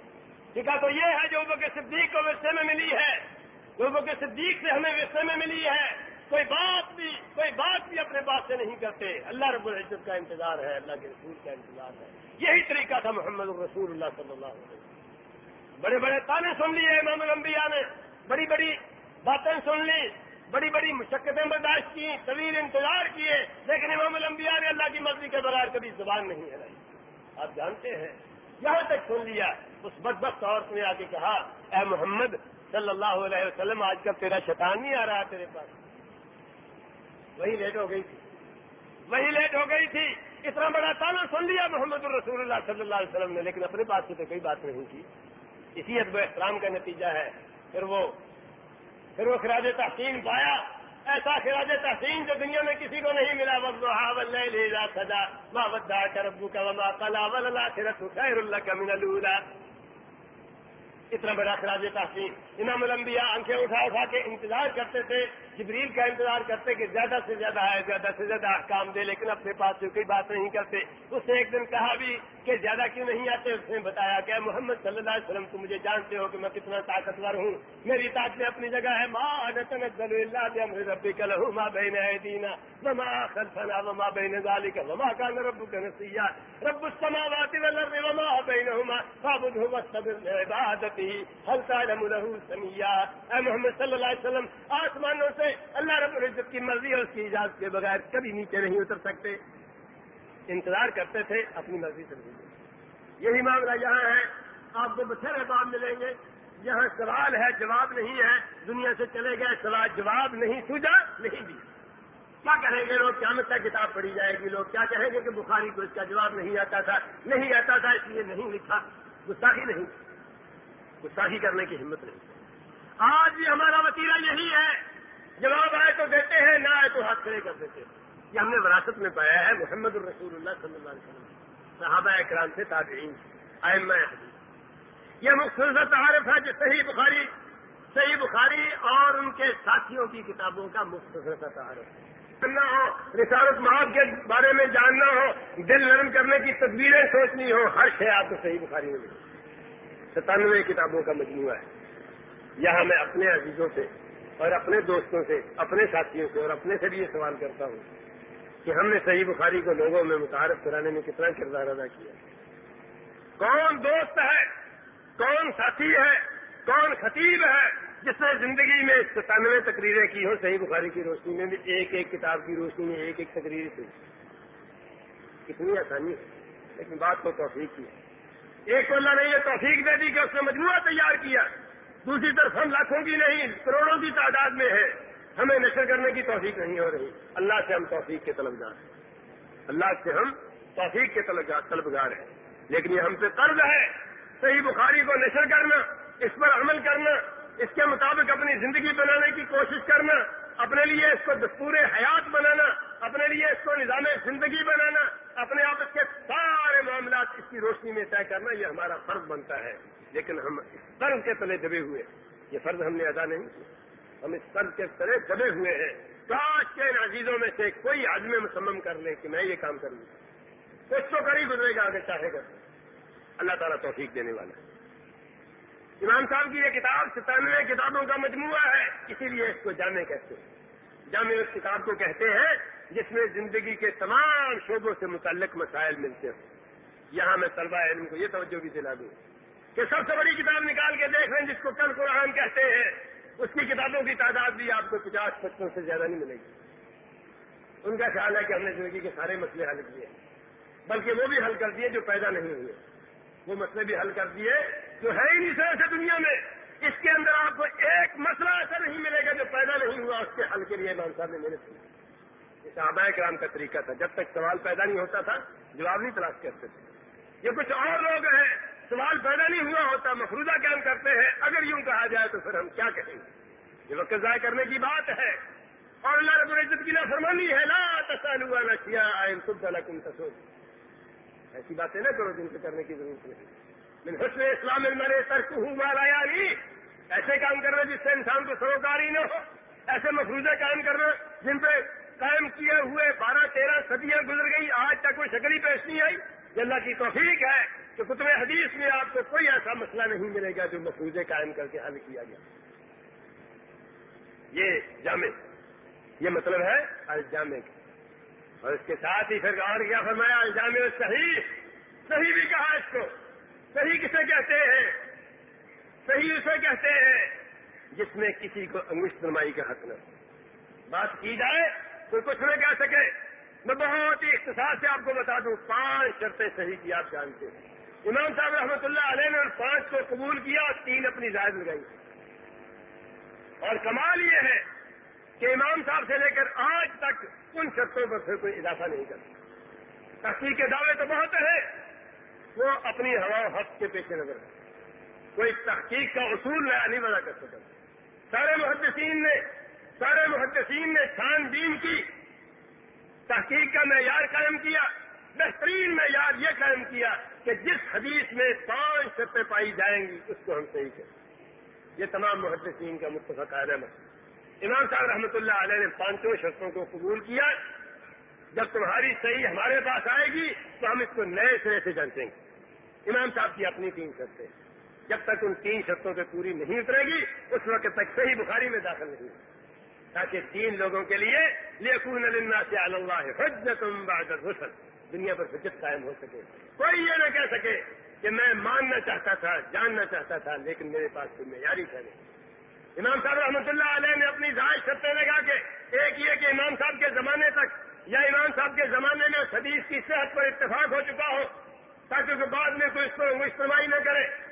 فکا تو یہ ہے جو کے صدیق کو ورثے میں ملی ہے۔ جو کے صدیق سے ہمیں ورثے میں ملی ہے، کوئی بات بھی، کوئی بات بھی اپنے بات سے نہیں کرتے۔ اللہ رب العزت کا انتظار ہے، اللہ کے رسول کا انتظار ہے۔ یہی طریقہ تھا محمد الرسول اللہ صلی اللہ علیہ وسلم۔ بڑے بڑے تانے سن لیے امام الانبیاء نے، بڑی بڑی باتیں سن لی، بڑی بڑی مشقتیں برداشت کی، طویل انتظار کیے، لیکن امام الانبیاء نے اللہ کی مرضی کے بغیر کبھی زبان نہیں ہلائی۔ آپ جانتے ہیں، یہاں تک سن لیا۔ اس بدبخت عورت نے آ کے کہا، اے محمد صلی اللہ علیہ وسلم، آج کل تیرا شیطان نہیں آ رہا تیرے پاس. وہی لیٹ ہو گئی تھی۔ وہی لیٹ ہو گئی تھی۔ اتنا بڑا تانا سن لیا محمد الرسول اللہ صلی اللہ علیہ وسلم نے، لیکن اپنے پاس سے تو کوئی بات نہیں کی اسی ادب احترام کا نتیجہ ہے۔ پھر وہ پھر وہ خراج تحسین پایا۔ ایسا خراج تحسین جو دنیا میں کسی کو نہیں ملا۔ وزا سجا ماں ودا کربو کا وما کلا ولا خیر اللہ کا من اتنا بڑا خراج تحسین امام الانبیاء آنکھیں اٹھا اٹھا کے انتظار کرتے تھے جبریل کا انتظار کرتے کہ زیادہ سے زیادہ ہے زیادہ سے زیادہ احکام دے، لیکن اپنے پاس سے کوئی بات نہیں کرتے۔ اس نے ایک دن کہا بھی کہ زیادہ کیوں نہیں آتے؟ اس نے بتایا کہ محمد صلی اللہ علیہ وسلم، تم مجھے جانتے ہو کہ میں کتنا طاقتور ہوں۔ میری طاقت اپنی جگہ ہے۔ ماں ربی کل ماں بہن دینا وما خلفنا وما بین ذلك وما كان ربك نسيا رب السماوات والارض وما بينهما فاعبده واصطبر لعبادته هل تعلم له سميا اے محمد صلی اللہ علیہ وسلم، آسمانوں سے اللہ رب العزت کی مرضی اور اس کی اجازت کے بغیر کبھی نیچے نہیں اتر سکتے۔ انتظار کرتے تھے، اپنی مرضی سے نہیں۔ یہی معاملہ یہاں ہے۔ آپ کو بچھرے باب ملیں گے۔ یہاں سوال ہے، جواب نہیں ہے۔ دنیا سے چلے گئے، سوال جواب نہیں، سوجا نہیں دیا۔ کیا کہیں گے لوگ؟ قیامت تک کتاب پڑھی جائے گی۔ لوگ کیا کہیں گے کہ بخاری کو اس کا جواب نہیں آتا تھا؟ نہیں آتا تھا، اس لیے نہیں لکھا۔ گستاخی نہیں۔ گستاخی کرنے کی ہمت نہیں۔ آج بھی ہمارا وسیلہ یہی ہے۔ جواب آئے تو دیتے ہیں، نہ آئے تو ہاتھ کھڑے کر دیتے ہیں۔ یہ ہم نے وراثت میں پایا ہے، محمد الرسول اللہ صلی اللہ علیہ وسلم۔ صحابہ اکرام سے تابعین حدیث۔ یہ مختصر تعارف ہے جو صحیح بخاری صحیح بخاری اور ان کے ساتھیوں کی کتابوں کا مختصر سا تعارف ہے کرنا ہو، رسالت معاف کے بارے میں جاننا ہو، دل نرم کرنے کی تصویریں سوچنی ہو ہر شے آپ کو صحیح بخاری میں ملے ستانوے کتابوں کا مجموعہ ہے۔ یہاں میں اپنے عزیزوں سے اور اپنے دوستوں سے، اپنے ساتھیوں سے اور اپنے سے بھی یہ سوال کرتا ہوں کہ ہم نے صحیح بخاری کو لوگوں میں متعارف کرانے میں کتنا کردار ادا کیا؟ کون دوست ہے؟ کون ساتھی ہے؟ کون خطیب ہے؟ جس نے زندگی میں ستانوے تقریریں کی ہوں، صحیح بخاری کی روشنی میں بھی ایک ایک کتاب کی روشنی میں ایک ایک تقریر تھی کتنی آسانی ہے، لیکن بات تو توفیق کی ہے۔ ایک کو اللہ نے یہ توفیق دے دی کہ اس نے مجموعہ تیار کیا۔ دوسری طرف ہم لاکھوں کی نہیں، کروڑوں کی تعداد میں ہے ہمیں نشر کرنے کی توفیق نہیں ہو رہی۔ اللہ سے ہم توفیق کے طلبگار ہیں۔ اللہ سے ہم توفیق کے طلبگار ہیں۔ لیکن یہ ہم سے قرض ہے۔ صحیح بخاری کو نشر کرنا، اس پر عمل کرنا، اس کے مطابق اپنی زندگی بنانے کی کوشش کرنا، اپنے لیے اس کو دستور حیات بنانا، اپنے لیے اس کو نظام زندگی بنانا، اپنے آپ اس کے سارے معاملات اس کی روشنی میں طے کرنا، یہ ہمارا فرض بنتا ہے۔ لیکن ہم اس فرض کے تلے دبے ہوئے یہ فرض ہم نے ادا نہیں کیا۔ ہم اس فرض کے تلے دبے ہوئے ہیں۔ کاش کے ان عزیزوں میں سے کوئی عزم مسمم کر لے کہ میں یہ کام کروں کچھ تو کر ہی گزرے گا اگر چاہے گا۔ اللہ تعالیٰ توفیق دینے والا ہے۔ امام صاحب کی یہ کتاب ستانوے کتابوں کا مجموعہ ہے۔ اسی لیے اس کو جامع کہتے ہیں۔ جامع اس کتاب کو کہتے ہیں جس میں زندگی کے تمام شعبوں سے متعلق مسائل ملتے ہیں۔ یہاں میں طلبہ علم کو یہ توجہ بھی دلا دوں۔ کہ سب سے بڑی کتاب نکال کے دیکھ لیں جس کو کل قرآن کہتے ہیں، اس کی کتابوں کی تعداد بھی آپ کو پچاس، پچپن سے زیادہ نہیں ملے گی۔ ان کا خیال ہے کہ ہم نے زندگی کے سارے مسئلے حل کیے۔ بلکہ وہ بھی حل کر دیے جو پیدا نہیں ہوئے۔ وہ مسئلے بھی حل کر دیے جو ہے ہی نہیں سر سے دنیا میں۔ اس کے اندر آپ کو ایک مسئلہ ایسا نہیں ملے گا جو پیدا نہیں ہوا اس کے حل کے لیے امام صاحب نے محنت کی۔ اس آبائے کرام کا طریقہ تھا۔ جب تک سوال پیدا نہیں ہوتا تھا، جواب نہیں تلاش کرتے تھے۔ یہ کچھ اور لوگ ہیں۔ سوال پیدا نہیں ہوا ہوتا، مفروضہ کام کرتے ہیں۔ اگر یوں کہا جائے تو پھر ہم کیا کہیں؟ گے یہ وقت ضائع کرنے کی بات ہے۔ اور اللہ رب العزت کی نافرمانی ہے، لا تسال ہوا نہ کیا آئے خود ایسی باتیں نہ کرو جن سے کرنے کی ضرورت نہیں۔ من حسن اسلام المرے ترک ہوں والا یعنی ایسے کام کرنا جس سے انسان کو سروکاری نہ ہو۔ ایسے مفروضے کام کرنا جن پہ قائم کیے ہوئے بارہ تیرہ صدیاں گزر گئی، آج تک کوئی شکلی پیش نہیں آئی۔ اللہ کی توفیق ہے۔ کہ کتب حدیث میں آپ کو کوئی ایسا مسئلہ نہیں ملے گا جو مفروضے قائم کر کے حل کیا گیا۔ یہ جامع۔ یہ مطلب ہے الجامع۔ کا اور اس کے ساتھ ہی پھر اور کیا فرمایا؟ الجامع صحیح۔ صحیح بھی کہا اس کو۔ صحیح کسے کہتے ہیں؟ صحیح اسے کہتے ہیں جس میں کسی کو انگوش نمائی کا حق نہ بات کی جائے کوئی کچھ نہ کہہ سکے۔ میں بہت ہی اختصار سے آپ کو بتا دوں، پانچ شرطیں صحیح کی آپ جانتے ہیں۔ امام صاحب رحمۃ اللہ علیہ نے پانچ کو قبول کیا اور تین اپنی زائد لگائی. اور کمال یہ ہے کہ امام صاحب سے لے کر آج تک ان شرطوں پر پھر کوئی اضافہ نہیں کرتا تحقیق کے دعوے تو بہت ہیں. وہ اپنی ہوا حق کے پیش نظر ہے کوئی تحقیق کا اصول نیا نہیں بنا کر سکتا سارے محدثین نے، سارے محدثین نے چھان بین کی. تحقیق کا معیار قائم کیا. بہترین معیار یہ قائم کیا کہ جس حدیث میں پانچ شرطیں پائی جائیں گی، اس کو ہم صحیح کریں یہ تمام محدثین کا متفق عالم ہے امام صاحب رحمۃ اللہ علیہ نے پانچوں شرطوں کو قبول کیا۔ جب تمہاری صحیح ہمارے پاس آئے گی، تو ہم اس کو نئے سرے سے جانچیں گے۔ امام صاحب کی اپنی تین شرطیں۔ جب تک ان تین شرطوں پہ پوری نہیں اترے گی، اس وقت تک صحیح بخاری میں داخل نہیں۔ تاکہ تین لوگوں کے لیے لیکن اللہ سے اللہ حجت بعد الرسل دنیا پر حجت قائم ہو سکے۔ کوئی یہ نہ کہہ سکے کہ میں ماننا چاہتا تھا، جاننا چاہتا تھا، لیکن میرے پاس کوئی معیاری تھا نہیں۔ امام صاحب رحمۃ اللہ علیہ نے اپنی ظاہر شرطیں لگا کے ایک یہ کہ امام صاحب کے زمانے تک یا امام صاحب کے زمانے میں حدیث کی صحت پر اتفاق ہو چکا ہو، تاکہ بعد میں کوئی اس کو استعمال نہ کرے۔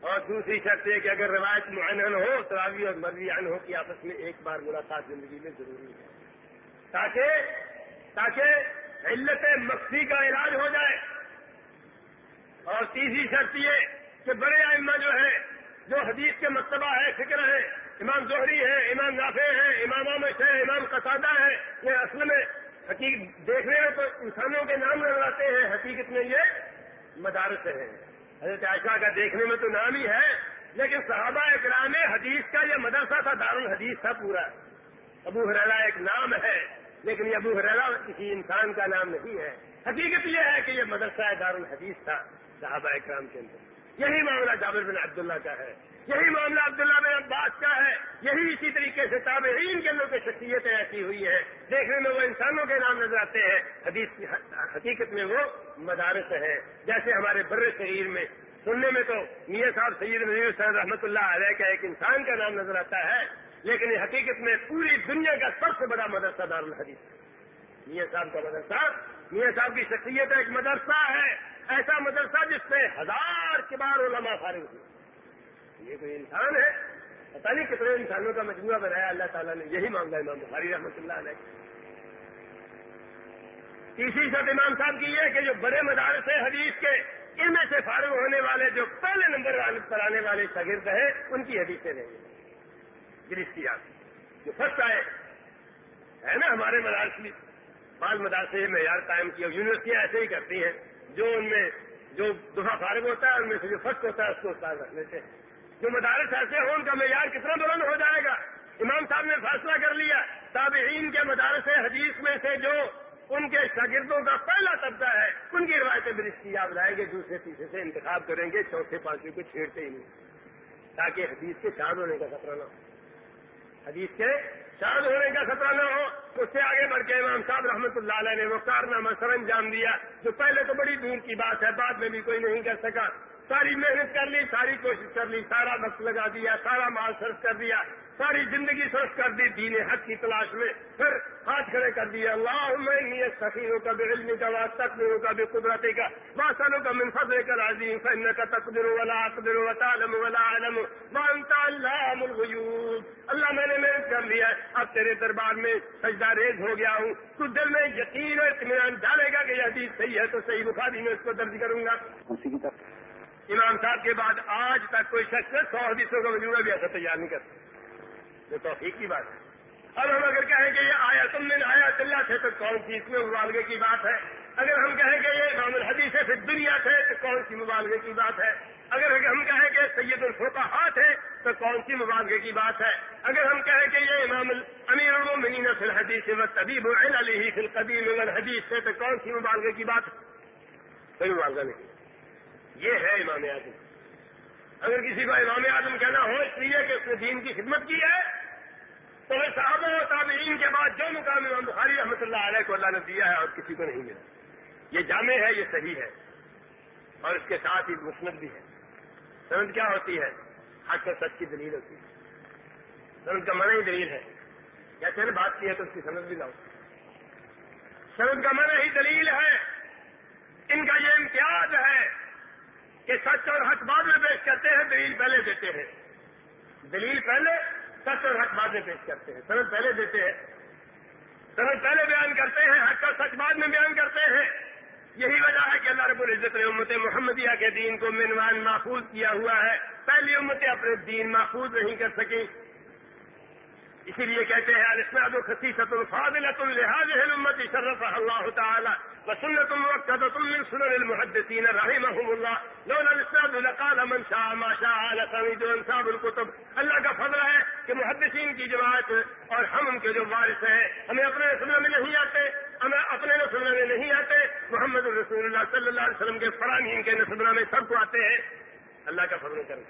اور دوسری شرط یہ کہ اگر روایت معین ہو تو راوی اور مرضی عن ہو کہ آپس میں ایک بار ملاقات زندگی میں ضروری ہے۔ تاکہ تاکہ علت مقصی کا علاج ہو جائے۔ اور تیسری شرط یہ کہ بڑے ائمہ جو ہے جو حدیث کے مرتبہ ہے فکر ہے امام زہری ہے امام نافع ہے امام عامش ہے امام قصادہ ہے یہ اصل میں حقیقت دیکھنے میں تو انسانوں کے نام نظر آتے ہیں، حقیقت میں یہ مدارس ہیں۔ حضرت عائشہ کا دیکھنے میں تو نام ہی ہے، لیکن صحابہ اکرام حدیث کا یہ مدرسہ تھا دار الحدیث تھا پورا۔ ابو حرا ایک نام ہے۔ لیکن یہ ابو حرا کسی انسان کا نام نہیں ہے۔ حقیقت یہ ہے کہ یہ مدرسہ دار الحدیث تھا، صحابہ اکرام کے اندر۔ یہی معاملہ جابر بن عبداللہ کا ہے۔ یہی معاملہ عبداللہ بن عباس کا ہے۔ یہی اسی طریقے سے تابعین کے اندر کی شخصیتیں ایسی ہوئی ہیں۔ دیکھنے میں وہ انسانوں کے نام نظر آتے ہیں۔ حدیث حقیقت میں وہ مدارس ہیں۔ جیسے ہمارے بر شریر میں سننے میں تو میاں صاحب سید نظیر صاحب رحمۃ اللہ علیہ کا ایک انسان کا نام نظر آتا ہے۔ لیکن حقیقت میں پوری دنیا کا سب سے بڑا مدرسہ دار الحدیث میاں صاحب کا مدرسہ، میاں صاحب کی شخصیت ایک مدرسہ ہے، ایسا مدرسہ جس سے ہزار کبار علماء فارغ ہوئے۔ یہ کوئی انسان ہے؟ پتا نہیں کتنے انسانوں کا مجموعہ بنایا اللہ تعالیٰ نے۔ یہی معاملہ امام بخاری رحمۃ اللہ علیہ۔ تیسری شرط امام صاحب کی یہ کہ جو بڑے مدارس ہیں حدیث کے ان میں سے فارغ ہونے والے، جو پہلے نمبر پر آنے والے شاگرد ہیں، ان کی حدیثیں رہیں گی گرفتیات جو فرسٹ آئے، ہے نا ہمارے مدارس بھی بال مدارسے معیار قائم کیا یونیورسٹیاں ایسے ہی کرتی ہیں، جو ان میں، جو دفعہ فارغ ہوتا ہے، ان میں سے جو فرسٹ ہوتا ہے، اس کو استاد رکھ لیتے ہیں۔ جو مدارس ایسے ہوں، ان کا معیار کتنا بلند ہو جائے گا؟ امام صاحب نے فیصلہ کر لیا، تابعین کے مدارس حدیث میں سے جو ان کے شاگردوں کا پہلا طبقہ ہے، ان کی روایتیں برشتی یاد لائیں گے، دوسرے، تیسرے سے انتخاب کریں گے، چوتھے، پانچویں کو چھیڑتے ہی نہیں۔ تاکہ حدیث کے چاند ہونے کا خطرہ نہ ہو۔ حدیث کے شاد ہونے کا خطرہ نہ ہو، اس سے آگے بڑھ کے امام صاحب رحمۃ اللہ علیہ نے وہ کارنامہ سر انجام دیا، جو پہلے تو بڑی دور کی بات ہے، بعد میں بھی کوئی نہیں کر سکا۔ ساری محنت کر لی، ساری کوشش کر لی، سارا وقت لگا دیا، سارا مال صرف کر دیا۔ ساری زندگی سرف کر دی دین حق کی تلاش میں پھر ہاتھ کھڑے کر دیا اللہ میں نیت سخیروں کا بے علمی کا تقدیروں کا بے قدرتی کا باسنوں کا منفظ کر عظیم فن کا تقدر ولا اقدر و تعلم ولا علم مانتا اللہ الغیوب۔ اللہ میں نے محنت کر لیا اب تیرے دربار میں سجدہ ریز ہو گیا ہوں۔ تو دل میں یقین اور اطمینان ڈالے گا کہ یہ حدیث صحیح ہے تو صحیح بخاری میں اس کو درج کروں گا۔ امام صاحب کے بعد آج تک کوئی شخص سو حدیثوں کا مجموعہ بھی ایسا تیار نہیں کرتا۔ یہ توفیق کی بات ہے۔ اب ہم اگر کہیں کہ یہ آیا تم نے آیا اللہ سے تو کون سی اس میں مبالغے کی بات ہے؟ اگر ہم کہیں کہ یہ امام الحدیث ہے پھر دنیا سے تو کون سی مبالغے کی بات ہے؟ اگر ہم کہیں کہ سید الفوقہ ہاتھ ہے تو کون سی مبالغے کی بات ہے؟ اگر ہم کہیں کہ یہ امام امیر المنین فی الحدیث و طبیب علی فی القدیم الحدیث سے تو کون سی مبالغے کی بات ہے؟ کوئی مبالغہ نہیں۔ یہ ہے امام اعظم۔ اگر کسی کو امام اعظم کہنا ہو اس لیے کہ اس نے دین کی خدمت کی ہے، تو وہ صحابہ و تابعین کے بعد جو مقام امام بخاری رحمۃ اللہ علیہ کو اللہ نے دیا ہے اور کسی کو نہیں ملا۔ یہ جامع ہے، یہ صحیح ہے اور اس کے ساتھ ہی مسند بھی ہے۔ سند کیا ہوتی ہے؟ حق اور سچ کی دلیل ہوتی ہے۔ سند کا من ہی دلیل ہے۔ یا چل بات کی ہے تو اس کی سند بھی لاؤ سند کا من ہی دلیل ہے۔ ان کا یہ امتیاز ہے۔ کہ سچ اور حق بعد میں پیش کرتے ہیں، دلیل پہلے دیتے ہیں۔ دلیل پہلے، سچ اور حق بعد میں پیش کرتے ہیں۔ سرد پہلے دیتے ہیں۔ سرد پہلے بیان کرتے ہیں، حق کا سچ بعد میں بیان کرتے ہیں۔ یہی وجہ ہے کہ اللہ رب العزت نے امت محمدیہ کے دین کو منوان محفوظ کیا ہوا ہے۔ پہلی امتیں اپنے دین محفوظ نہیں کر سکیں۔ اسی لیے کہتے ہیں، الاسناد خصیصت الفاضلۃ لهذه الامه شرفها الله تعالى وسنة مؤكدة من سنن المحدثين رحمهم الله. لولا الاسناد لقال من شاء ما شاء. لسميد انصاب الكتب. اللہ کا فضل ہے کہ محدثین کی جماعت اور ہم ان کے جو وارث ہیں، ہمیں اپنے سننے میں نہیں آتے، ہمیں اپنے نسلوں میں نہیں آتے۔ محمد رسول اللہ صلی اللہ علیہ وسلم کے فرامین کے نسلوں میں سب کو آتے ہیں۔ اللہ کا فضل کریں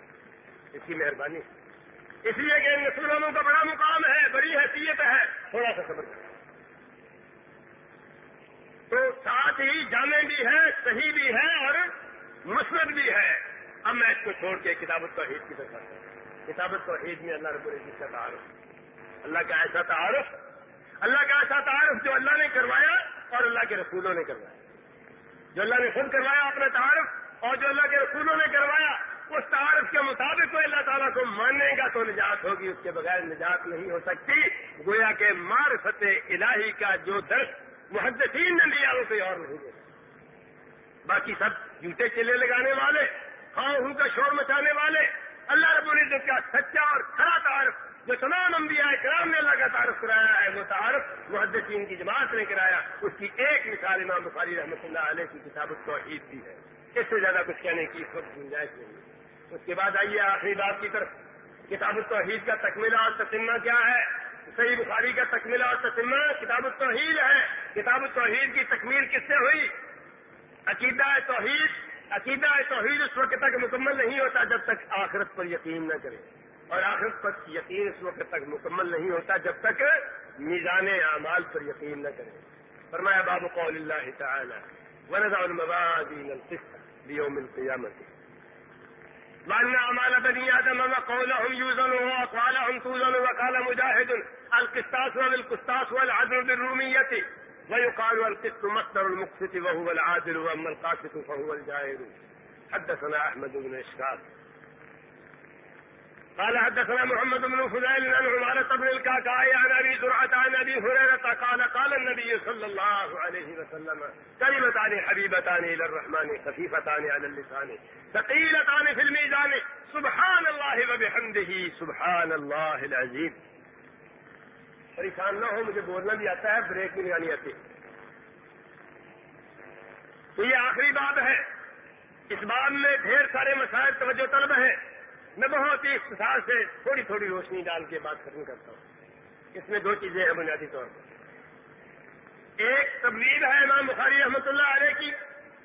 اس کی مہربانی۔ اس لیے کہ ان مسلمانوں کا بڑا مقام ہے، بڑی حیثیت ہے۔ تھوڑا سا سمجھ تو ساتھ ہی جامع بھی ہے، صحیح بھی ہے اور مسرت بھی ہے۔ اب میں اس کو چھوڑ کے کتابت توحید کی طرف کتابت توحید میں اللہ رب العزت کا تعارف۔ اللہ کا ایسا تعارف، اللہ کا ایسا تعارف جو اللہ نے کروایا اور اللہ کے رسولوں نے کروایا۔ جو اللہ نے خود کروایا اپنا تعارف اور جو اللہ کے رسولوں نے کروایا، اس تعارف کے مطابق کوئی اللہ تعالیٰ کو مانے گا تو نجات ہوگی، اس کے بغیر نجات نہیں ہو سکتی۔ گویا کہ معرفت الہی کا جو درس محدثین نے لیا وہ کوئی اور نہیں دے باقی سب جوتے چلے لگانے والے ہاں ہوں کا شور مچانے والے، اللہ رب العزت کا سچا اور کھڑا تعارف، جو تمام انبیاء کرام نے اللہ کا تعارف کرایا ہے، وہ تعارف محدثین کی جماعت نے کرایا۔ اس کی ایک مثال امام بخاری رحمۃ اللہ علیہ کی کتاب التوحید بھی ہے۔ اس سے زیادہ کچھ کہنے کی اس وقت گنجائش نہیں اس کے بعد آئیے آخری بات کی طرف۔ کتاب التوحید کا تکمیلہ اور تسمہ کیا ہے؟ صحیح بخاری کا تکمیلہ اور تسمہ کتاب التوحید ہے۔ کتاب التوحید کی تکمیل کس سے ہوئی؟ عقیدہ توحید عقیدہ توحید اس وقت تک مکمل نہیں ہوتا جب تک آخرت پر یقین نہ کرے۔ اور آخرت پر یقین اس وقت تک مکمل نہیں ہوتا جب تک میزان اعمال پر یقین نہ کرے۔ فرمایا باب قول اللہ تعالی ونضع الموازين القسط ليوم القيامة۔ وأن أعمال بني آدم وقولهم يوزن وأقوالهم توزن وقال مجاهد القسطاس بالقسطاس والعدل بالرومية ويقال القسط مصدر المقسط وهو العادل وأما القاسط فهو الجائر حدثنا أحمد بن إشكال قال حدثنا محمد بن فضيل عن عمارة بن الكعكاء عن أبي زرعة عن أبي هريرة قال قال النبي صلى الله عليه وسلم كلمتان حبيبتان إلى الرحمن، خفيفتان على اللسان، ثقيلتان في الميزان. سبحان الله وبحمده، سبحان الله العظيم. پریشان نہ ہو، مجھے بولنا بھی آتا ہے، بریک بھی لگانی آتی. تو یہ آخری بات ہے. اس بات میں ڈھیر سارے مسائل توجہ طلب ہیں. میں بہت ہی اختصار سے تھوڑی تھوڑی روشنی ڈال کے بات ختم کرتا ہوں۔ اس میں دو چیزیں ہیں بنیادی طور پر۔ ایک تبلیغ ہے امام بخاری رحمۃ اللہ علیہ کی،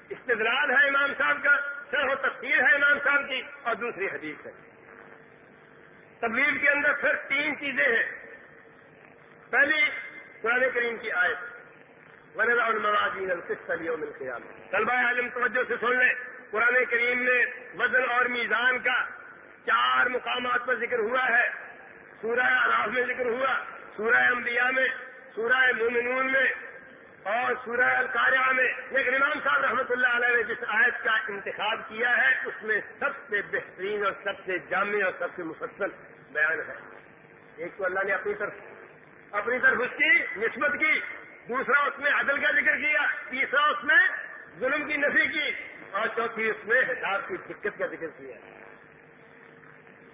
استدلال ہے امام صاحب کا، شرح و تفصیل ہے امام صاحب کی، اور دوسری حدیث ہے۔ تبلیغ کے اندر پھر تین چیزیں ہیں۔ پہلی، قرآن کریم کی آیت۔ ون الموازین القسط یوم القیامہ طلبہ عالم توجہ سے سن لیں۔ قرآن کریم میں وزن اور میزان کا چار مقامات پر ذکر ہوا ہے۔ سورہ اراف میں ذکر ہوا، سورہ انبیاء میں، سورہ مومنون میں اور سورہ القاریہ میں۔ لیکن امام صاحب رحمۃ اللہ علیہ نے جس آیت کا انتخاب کیا ہے، اس میں سب سے بہترین اور سب سے جامع اور سب سے مفصل بیان ہے۔ ایک تو اللہ نے اپنی طرف اپنی طرف اس کی نسبت کی، دوسرا اس میں عدل کا ذکر کیا، تیسرا اس میں ظلم کی نفی کی، اور چوتھی اس میں حساب کی دقت کا ذکر کیا۔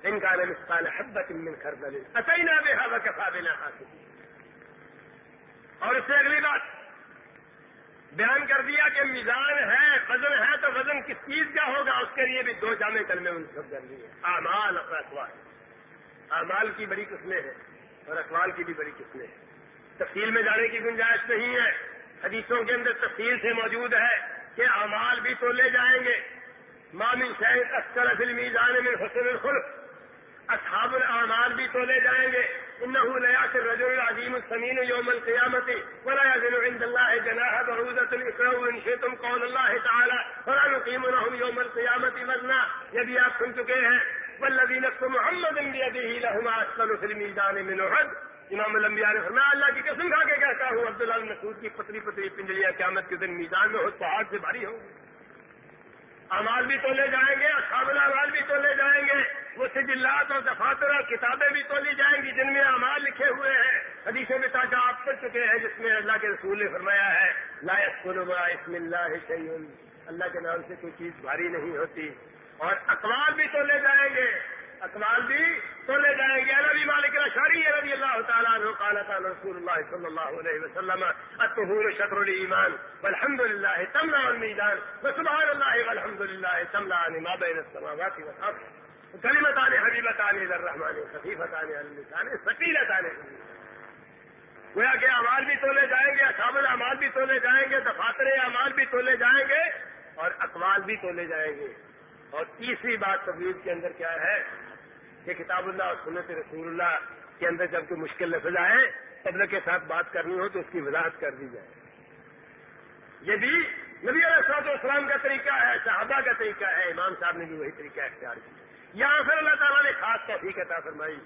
ان کا نمستان حبت من خردل. اتینا بها وکفا بنا حاصل اور اس سے اگلی بات. بیان کر دیا کہ میزان ہے وزن ہے تو وزن کس چیز کا ہوگا؟ اس کے لیے بھی دو جامع کلمے منتخب کر لیے اعمال اور اخبار اعمال کی بڑی قسمیں ہیں اور اخبار کی بھی بڑی قسمیں ہیں. تفصیل میں جانے کی گنجائش نہیں ہے. حدیثوں کے اندر تفصیل سے موجود ہے کہ اعمال بھی تو لے جائیں گے. مامن شہید اکثر فلمی جانے میں حسن الخلق. اصحاب الاعمال بھی تو لے جائیں گے۔ انه ليات الرجل العظيم الثمين يوم القيامة ولا يزن عند الله جناح بعوضة اقرأوا إن شئتم قول الله تعالى ولا نقيم لهم يوم القيامة وزنا یہ بھی آپ سن چکے ہیں۔ والذي نفس محمد بيده لهما أسفل في الميزان من أحد امام الانبیاء نے فرمایا، اللہ کی قسم کھا کے کہتا ہوں، عبداللہ مسعود کی پتلی پتلی پنجلیاں قیامت کے دن میدان میں ہو پہاڑ سے بھاری ہوں امال بھی تو لے جائیں گے، اصحاب امال بھی تو لے جائیں گے وہ سجلات اور دفاتر اور کتابیں بھی تو لی جائیں گی، جن میں امال لکھے ہوئے ہیں۔ حدیث میں تاجہ آپ کر چکے ہیں، جس میں اللہ کے رسول نے فرمایا ہے لائق قلبا اسم اللہ شعین اللہ کے نام سے کوئی چیز بھاری نہیں ہوتی۔ اور اقوال بھی تو لے جائیں گے اقوال بھی تو لے جائیں گے نبی مالک شاری رضی اللہ تعالیٰ عنہ رسول اللہ صلی اللہ علیہ وسلم، الطهور شطر الایمان والحمد لله تملا الميزان، وسبحان الله والحمد لله تملا ما بين السماوات والارض كلمتان حبيبتان الى الرحمن، خفيفتان على اللسان، ثقيلتان گویا کہ امال بھی تولے جائیں گے اصحاب الامال بھی تولے جائیں گے، دفاتر امال بھی تولے جائیں گے، اور اقوال بھی تولے جائیں گے۔ اور تیسری بات تبلیغ کے اندر کیا ہے کہ کتاب اللہ اور سنت رسول اللہ کے اندر جب کوئی مشکل لفظ آئے تبلیغ کے ساتھ بات کرنی ہو تو اس کی وضاحت کر دی جائے۔ یہ بھی نبی علیہ السلام اسلام کا طریقہ ہے، صحابہ کا طریقہ ہے، امام صاحب نے بھی وہی طریقہ اختیار کیا۔ یہاں پھر اللہ تعالیٰ نے خاص توفیق عطا فرمائی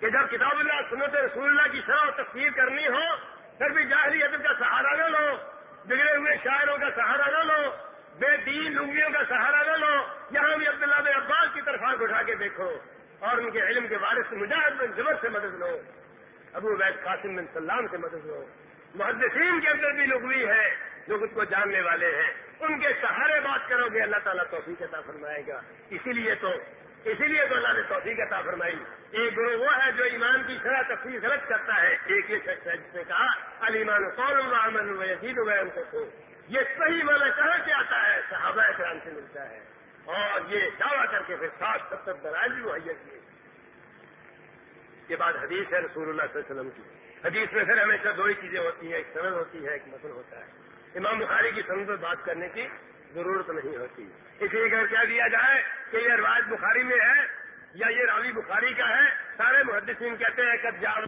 کہ جب کتاب اللہ، سنت رسول اللہ کی شرح و تفسیر کرنی ہو، پھر بھی جاہلی ادب کا سہارا نہ لو، بگڑے ہوئے شاعروں کا سہارا نہ لو، بے دین لنگیوں کا سہارا نہ لو، یہاں بھی عبداللہ بن عباس کی طرف آگ اٹھا کے دیکھو اور ان کے علم کے بارے مجاہد بن جبر سے مدد لو۔ ابو وید قاسم بن سلام سے مدد لو محدثین کے اندر بھی لغوی ہے جو خود کو جاننے والے ہیں۔ ان کے سہارے بات کرو گے، اللہ تعالیٰ توفیق عطا فرمائے گا۔ اسی لیے تو، اسی لیے تو اللہ نے توفیق عطا فرمائی۔ ایک گروہ وہ ہے جو ایمان کی شرح تفریح غلط کرتا ہے۔ ایک یہ شخص ہے جس نے کہا علیمان قول امن یزید ہوئے ان کو یہ صحیح مانا کہاں سے آتا ہے؟ صحابہ کرام سے ملتا ہے۔ اور یہ دعویٰ کر کے پھر سات ستر درائل بھی مہیا کیے۔ کے بعد حدیث ہے رسول اللہ صلی اللہ علیہ وسلم کی۔ حدیث میں پھر ہمیشہ دو ہی چیزیں ہوتی ہیں، ایک سند ہوتی ہے، ایک مسل ہوتا ہے۔ امام بخاری کی سند پر بات کرنے کی ضرورت نہیں ہوتی۔ اس لیے اگر کیا دیا جائے کہ یہ رواج بخاری میں ہے یا یہ راوی بخاری کا ہے، سارے محدثین کہتے ہیں کہ جا